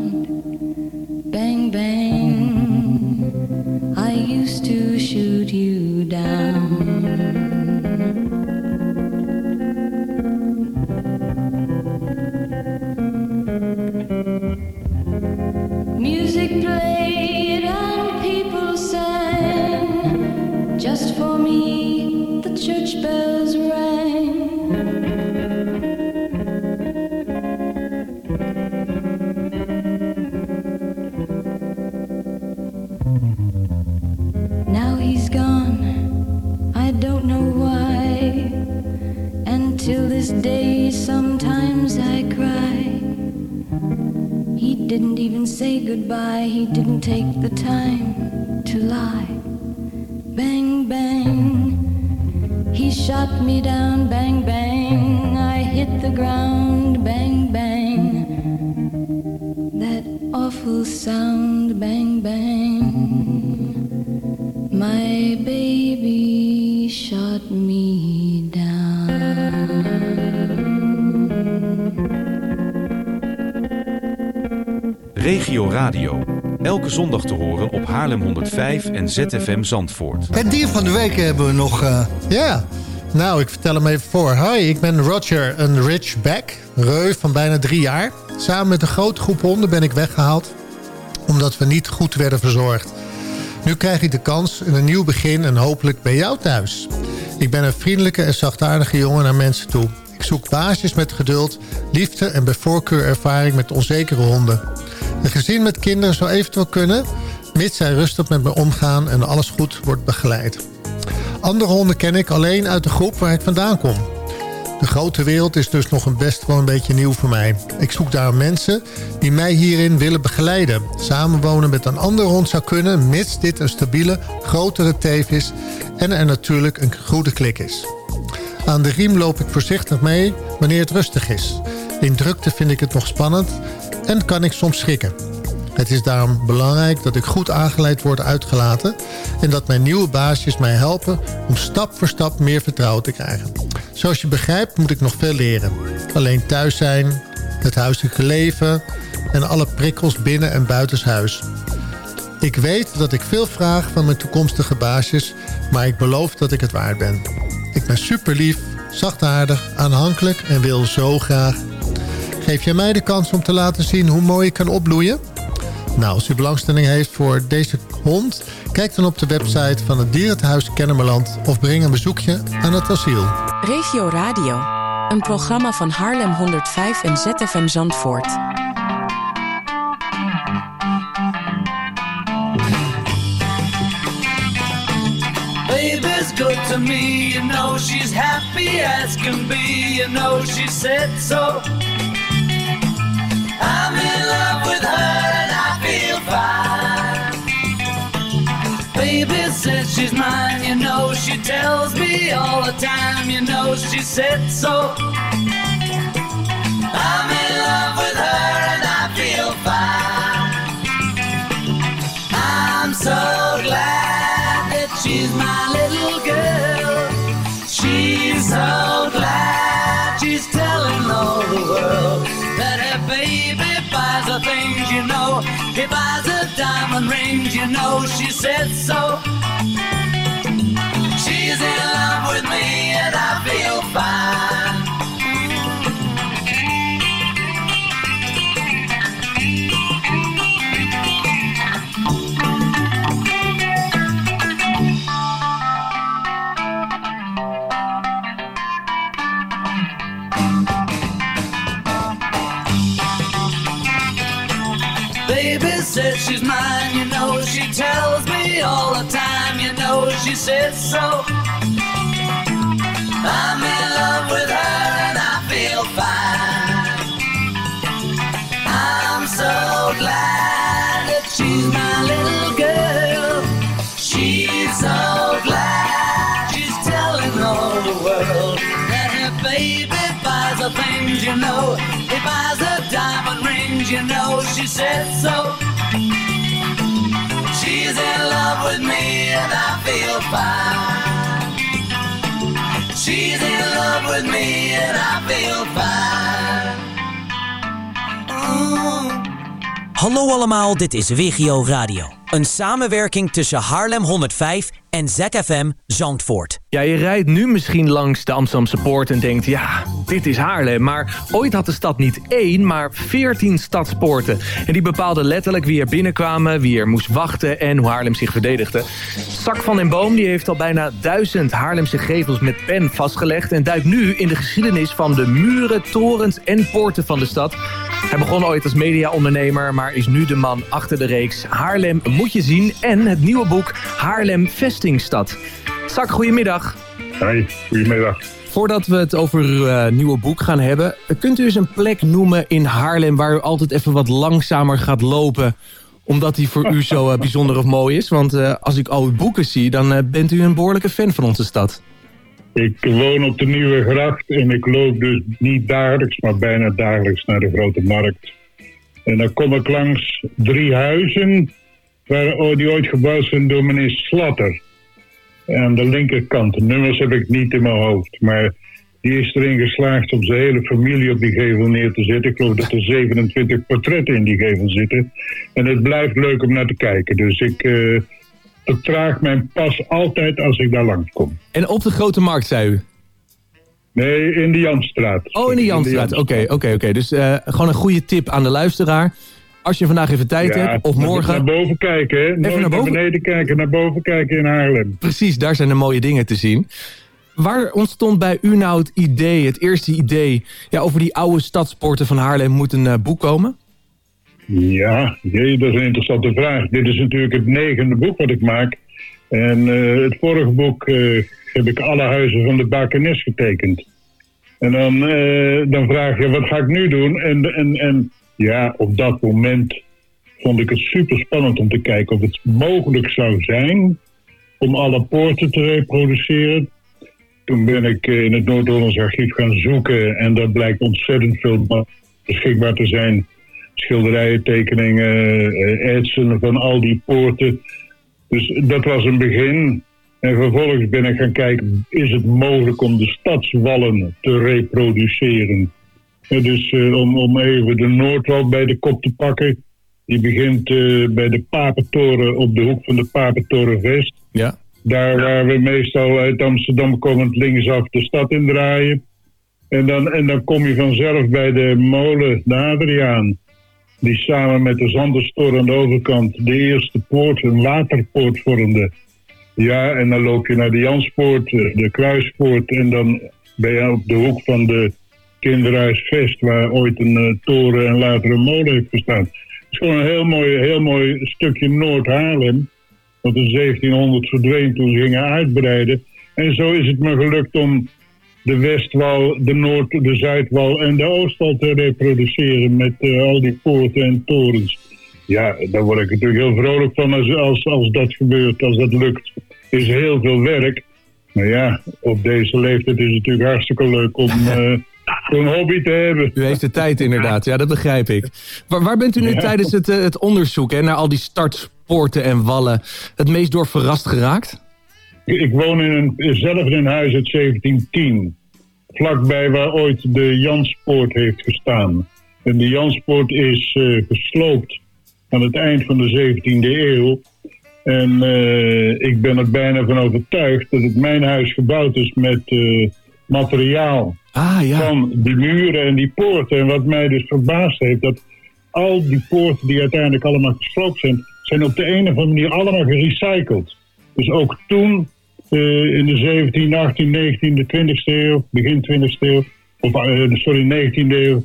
goodbye, he didn't take the time to lie. Bang, bang, he shot me down, bang, bang. I hit the ground, bang, bang. That awful sound, bang, bang. My baby
Regio Radio. Elke zondag te horen op Haarlem 105 en ZFM Zandvoort.
Het dier van de week hebben we nog. eh, ja, nou, ik vertel hem even voor. Hoi, ik ben Roger, een ridgeback. Reu van bijna drie jaar. Samen met een grote groep honden ben ik weggehaald. Omdat we niet goed werden verzorgd. Nu krijg ik de kans in een nieuw begin en hopelijk bij jou thuis. Ik ben een vriendelijke en zachtaardige jongen naar mensen toe. Ik zoek baasjes met geduld, liefde en bij voorkeur ervaring met onzekere honden. Een gezin met kinderen zou eventueel kunnen... mits zij rustig met me omgaan en alles goed wordt begeleid. Andere honden ken ik alleen uit de groep waar ik vandaan kom. De grote wereld is dus nog een best wel een beetje nieuw voor mij. Ik zoek daar mensen die mij hierin willen begeleiden. Samenwonen met een andere hond zou kunnen... mits dit een stabiele, grotere teef is... en er natuurlijk een goede klik is. Aan de riem loop ik voorzichtig mee wanneer het rustig is. In drukte vind ik het nog spannend en kan ik soms schrikken. Het is daarom belangrijk dat ik goed aangeleid word uitgelaten... en dat mijn nieuwe baasjes mij helpen om stap voor stap meer vertrouwen te krijgen. Zoals je begrijpt moet ik nog veel leren. Alleen thuis zijn, het huiselijke leven en alle prikkels binnen en buitenshuis. Ik weet dat ik veel vraag van mijn toekomstige baasjes... maar ik beloof dat ik het waard ben. Ik ben super lief, zachtaardig, aanhankelijk en wil zo graag. Geef jij mij de kans om te laten zien hoe mooi ik kan opbloeien? Nou, als u belangstelling heeft voor deze hond... kijk dan op de website van het Dierenhuis Kennemerland... of breng een bezoekje aan het asiel.
Regio Radio, een programma van Haarlem 105 en ZFM Zandvoort.
Baby's good to me. You know she's happy as can be. You know she said so. She's mine. You know she tells me all the time. You know she said so. I'm in love with her and I feel fine. I'm so glad that she's my little girl. She's so glad she's telling all the world that her baby buys her things, you know. He buys her diamond rings, you know. She said so. She's in love with me and I feel fine. Says so. I'm in love with her and I feel fine. I'm so glad that she's my little girl. She's so glad she's telling all the world that her baby buys her things, you know. He buys her diamond rings, you know. She said so. She's in love with me and I feel fine. She's in love with me and I feel fine.
Hallo allemaal, dit is Wigio Radio. Een samenwerking tussen Haarlem 105 en ZFM Zandvoort.
Ja, je rijdt nu misschien langs de Amsterdamse Poort en denkt... ja, dit is Haarlem. Maar ooit had de stad niet één, maar veertien stadspoorten. En die bepaalden letterlijk wie er binnenkwamen... wie er moest wachten en hoe Haarlem zich verdedigde. Sak van den Boom die heeft al bijna duizend Haarlemse gevels met pen vastgelegd... en duikt nu in de geschiedenis van de muren, torens en poorten van de stad. Hij begon ooit als mediaondernemer... maar is nu de man achter de reeks Haarlem moet je zien... en het nieuwe boek Haarlem Vestingstad. Sak, goedemiddag.
Hoi, goedemiddag.
Voordat we het over uw eh, nieuwe boek gaan hebben... kunt u eens een plek noemen in Haarlem... waar u altijd even wat langzamer gaat lopen... omdat die voor u zo eh, bijzonder of mooi is? Want eh, als ik al uw boeken zie... dan bent u een behoorlijke fan van onze stad.
Ik woon op de Nieuwe Gracht en ik loop dus niet dagelijks, maar bijna dagelijks naar de Grote Markt. En dan kom ik langs drie huizen waar, die ooit gebouwd zijn door meneer Slatter. Aan de linkerkant. De nummers heb ik niet in mijn hoofd, maar die is erin geslaagd om zijn hele familie op die gevel neer te zetten. Ik geloof dat er 27 portretten in die gevel zitten. En het blijft leuk om naar te kijken. Dus ik eh vertraag mijn pas altijd als ik daar langskom.
En op de Grote Markt, zei u?
Nee, in de Janstraat.
Oh, in de Janstraat. Oké, oké, oké. Dus eh, gewoon een goede tip aan de luisteraar. Als je vandaag even tijd
Ja,
hebt, of morgen...
Naar boven kijken, hè? Nooit
naar boven?
beneden kijken, naar boven kijken in Haarlem.
Precies, daar zijn de mooie dingen te zien. Waar ontstond bij u nou het idee, het eerste idee... Ja, over die oude stadspoorten van Haarlem moet een eh, boek komen?
Ja, dat is een interessante vraag. Dit is natuurlijk het negende boek wat ik maak. En eh, het vorige boek eh, heb ik alle huizen van de Bakenes getekend. En dan, eh, dan vraag je, wat ga ik nu doen? En, en, en ja, op dat moment vond ik het super spannend om te kijken of het mogelijk zou zijn om alle poorten te reproduceren. Toen ben ik in het Noord-Hollands archief gaan zoeken en dat blijkt ontzettend veel beschikbaar te zijn. Schilderijen, tekeningen, eh, etsen van al die poorten. Dus dat was een begin. En vervolgens ben ik gaan kijken, is het mogelijk om de stadswallen te reproduceren? Eh, dus eh, om, om even de Noordwal bij de kop te pakken. Die begint eh, bij de Papentoren op de hoek van de Papentorenvest.
Ja.
Daar waar we meestal uit Amsterdam komend linksaf de stad in draaien. En dan, en dan kom je vanzelf bij de molen, de Adriaan. Die samen met de Zanderstor aan de overkant de eerste poort, een waterpoort vormde. Ja, en dan loop je naar de Janspoort, eh, de Kruispoort. En dan ben je op de hoek van de Kinderhuis Vest, waar ooit een eh, toren en later een molen heeft gestaan. Het is gewoon een heel mooi, heel mooi stukje Noord-Haarlem. Wat in 1700 verdween toen ze gingen uitbreiden. En zo is het me gelukt om de Westwal, de Noord, de Zuidwal en de Oostwal te reproduceren met eh, al die poorten en torens. Ja, daar word ik natuurlijk heel vrolijk van als, als, als dat gebeurt, als dat lukt. is heel veel werk. Maar ja, op deze leeftijd is het natuurlijk hartstikke leuk om uh, een hobby te hebben.
U heeft de tijd inderdaad, ja dat begrijp ik. Waar, waar bent u nu
Ja.
tijdens het, eh, het onderzoek hè, naar al die startpoorten en wallen het meest door verrast geraakt?
Ik woon in een, zelf in een huis uit 1710. Vlakbij waar ooit de Janspoort heeft gestaan. En de Janspoort is eh, gesloopt aan het eind van de 17e eeuw. En eh, ik ben er bijna van overtuigd dat het mijn huis gebouwd is met eh, materiaal van die muren en die poorten. En wat mij dus verbaasd heeft, dat al die poorten die uiteindelijk allemaal gesloopt zijn, zijn op de een of andere manier allemaal gerecycled. Dus ook toen, eh, in de 17e, 18e, 19e, 20e eeuw, begin 20e eeuw, of eh, sorry, 19e eeuw,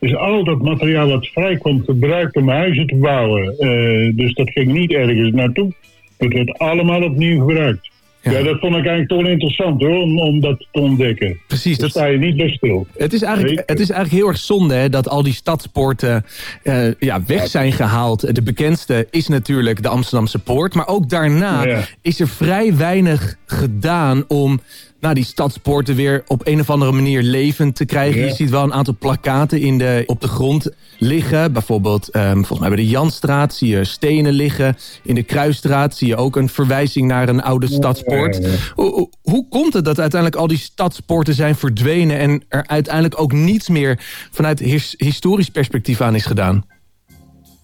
is al dat materiaal wat vrij kwam gebruikt om huizen te bouwen. Eh, dus dat ging niet ergens naartoe. Het werd allemaal opnieuw gebruikt. Ja. dat vond ik eigenlijk toch interessant hoor, om, om dat te ontdekken.
Precies.
Daar sta je niet bij stil.
Het is eigenlijk, het is eigenlijk heel erg zonde hè, dat al die stadspoorten eh, ja, weg zijn gehaald. De bekendste is natuurlijk de Amsterdamse Poort. Maar ook daarna
Ja.
is er vrij weinig gedaan om nou, die stadspoorten weer op een of andere manier levend te krijgen. Je ziet wel een aantal plakaten in de, op de grond liggen. Bijvoorbeeld, ehm, volgens mij bij de Janstraat zie je stenen liggen. In de Kruisstraat zie je ook een verwijzing naar een oude stadspoort. Hoe, hoe- hoe komt het dat uiteindelijk al die stadspoorten zijn verdwenen... en er uiteindelijk ook niets meer vanuit his- historisch perspectief aan is gedaan?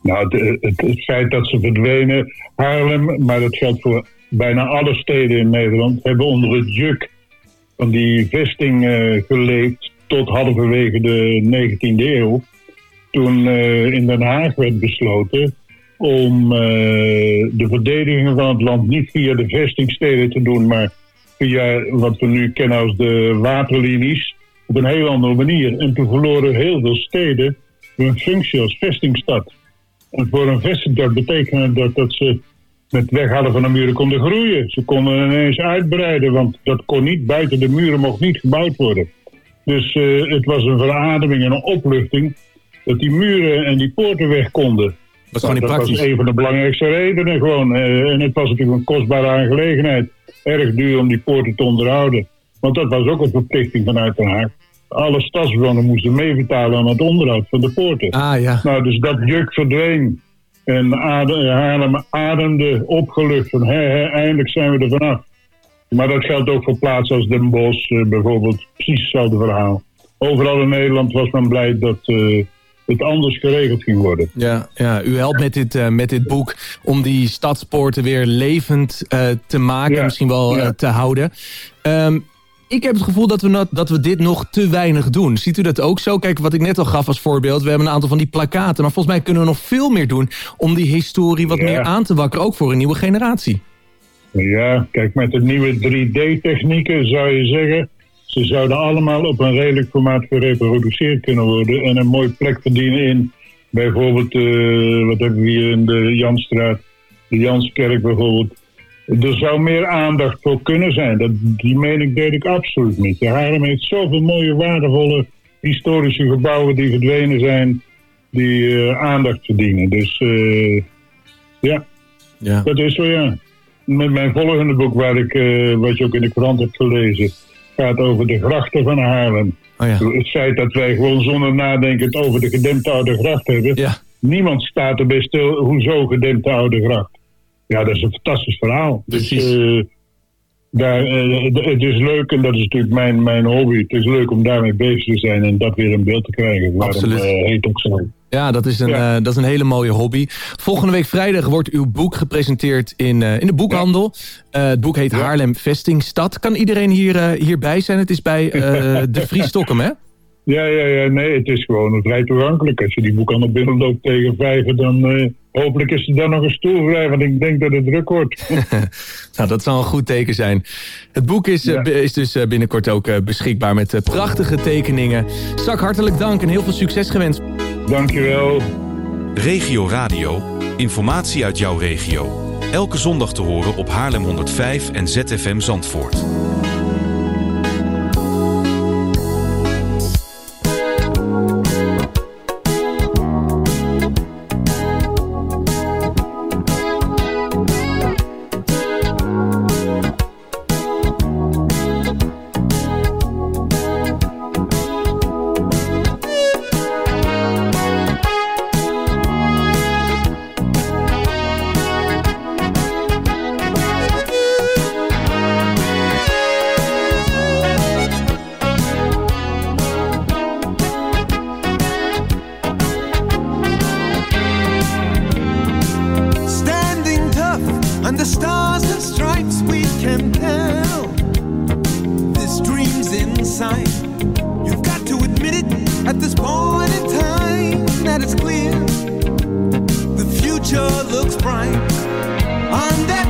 Nou, het, het, het feit dat ze verdwenen, Haarlem, maar dat geldt voor bijna alle steden in Nederland, hebben onder het juk van die vesting eh, geleefd tot halverwege de 19e eeuw. Toen eh, in Den Haag werd besloten om eh, de verdediging van het land niet via de vestingsteden te doen, maar via wat we nu kennen als de waterlinies, op een heel andere manier. En toen verloren heel veel steden hun functie als vestingstad. En voor een vestigstad betekende dat dat ze met weghalen van de muren konden groeien. Ze konden ineens uitbreiden, want dat kon niet buiten de muren, mocht niet gebouwd worden. Dus eh, het was een verademing en een opluchting dat die muren en die poorten weg konden.
Was gewoon niet
dat was een van de belangrijkste redenen gewoon. Eh, en het was natuurlijk een kostbare aangelegenheid. Erg duur om die poorten te onderhouden. Want dat was ook een verplichting vanuit Den Haag. Alle stadsbewoners moesten meebetalen aan het onderhoud van de poorten.
Ah ja.
Nou, dus dat juk verdween. En Haarlem ademde opgelucht van, eindelijk zijn we er vanaf. Maar dat geldt ook voor plaatsen als Den Bosch, eh, bijvoorbeeld. Precies hetzelfde verhaal. Overal in Nederland was men blij dat eh, het anders geregeld ging worden.
Ja, ja, u helpt met dit, eh, met dit boek om die stadspoorten weer levend te maken.
Ja,
Misschien wel
ja.
te houden. Ehm, ik heb het gevoel dat we, dat we dit nog te weinig doen. Ziet u dat ook zo? Kijk, wat ik net al gaf als voorbeeld. We hebben een aantal van die plakaten. Maar volgens mij kunnen we nog veel meer doen... om die historie wat
Ja.
meer aan te wakkeren. Ook voor een nieuwe generatie.
Ja, kijk, met de nieuwe 3D-technieken zou je zeggen... ze zouden allemaal op een redelijk formaat gereproduceerd kunnen worden... en een mooie plek verdienen in bijvoorbeeld... eh, wat hebben we hier in de Janstraat, de Janskerk bijvoorbeeld... Er zou meer aandacht voor kunnen zijn. Dat, die mening deed ik absoluut niet. De Haarlem heeft zoveel mooie, waardevolle historische gebouwen die verdwenen zijn... die eh, aandacht verdienen. Dus eh, ja,
Ja.
dat is zo, ja. Met mijn volgende boek, waar ik, eh, wat je ook in de krant hebt gelezen, gaat over de grachten van Haarlem.
Oh ja.
Het feit dat wij gewoon zonder nadenken het over de gedempte oude gracht hebben. Niemand staat erbij stil, hoezo gedempte oude gracht? Ja, dat is een fantastisch verhaal. Dus eh, daar, eh, het is leuk, en dat is natuurlijk mijn, mijn hobby. Het is leuk om daarmee bezig te zijn en dat weer in beeld te krijgen. Waarom
Absoluut.
eh, heet ook zo.
Ja, dat is, een, dat is een hele mooie hobby. Volgende week vrijdag wordt uw boek gepresenteerd in, in de boekhandel. Het boek heet Haarlem Vestingstad. Kan iedereen hier, hierbij zijn? Het is bij de Vries Stokkem, hè?
Ja, ja, ja, nee, het is gewoon vrij toegankelijk. Als je die boekhandel binnenloopt tegen vijven, dan eh, hopelijk is er dan nog een stoel vrij, want ik denk dat het druk wordt.
Nou, dat zal een goed teken zijn. Het boek is, eh, is dus eh, binnenkort ook beschikbaar met prachtige tekeningen. Zak, hartelijk dank en heel veel succes gewenst.
Dankjewel.
Regio Radio, informatie uit jouw regio. Elke zondag te horen op Haarlem 105 en ZFM Zandvoort.
one that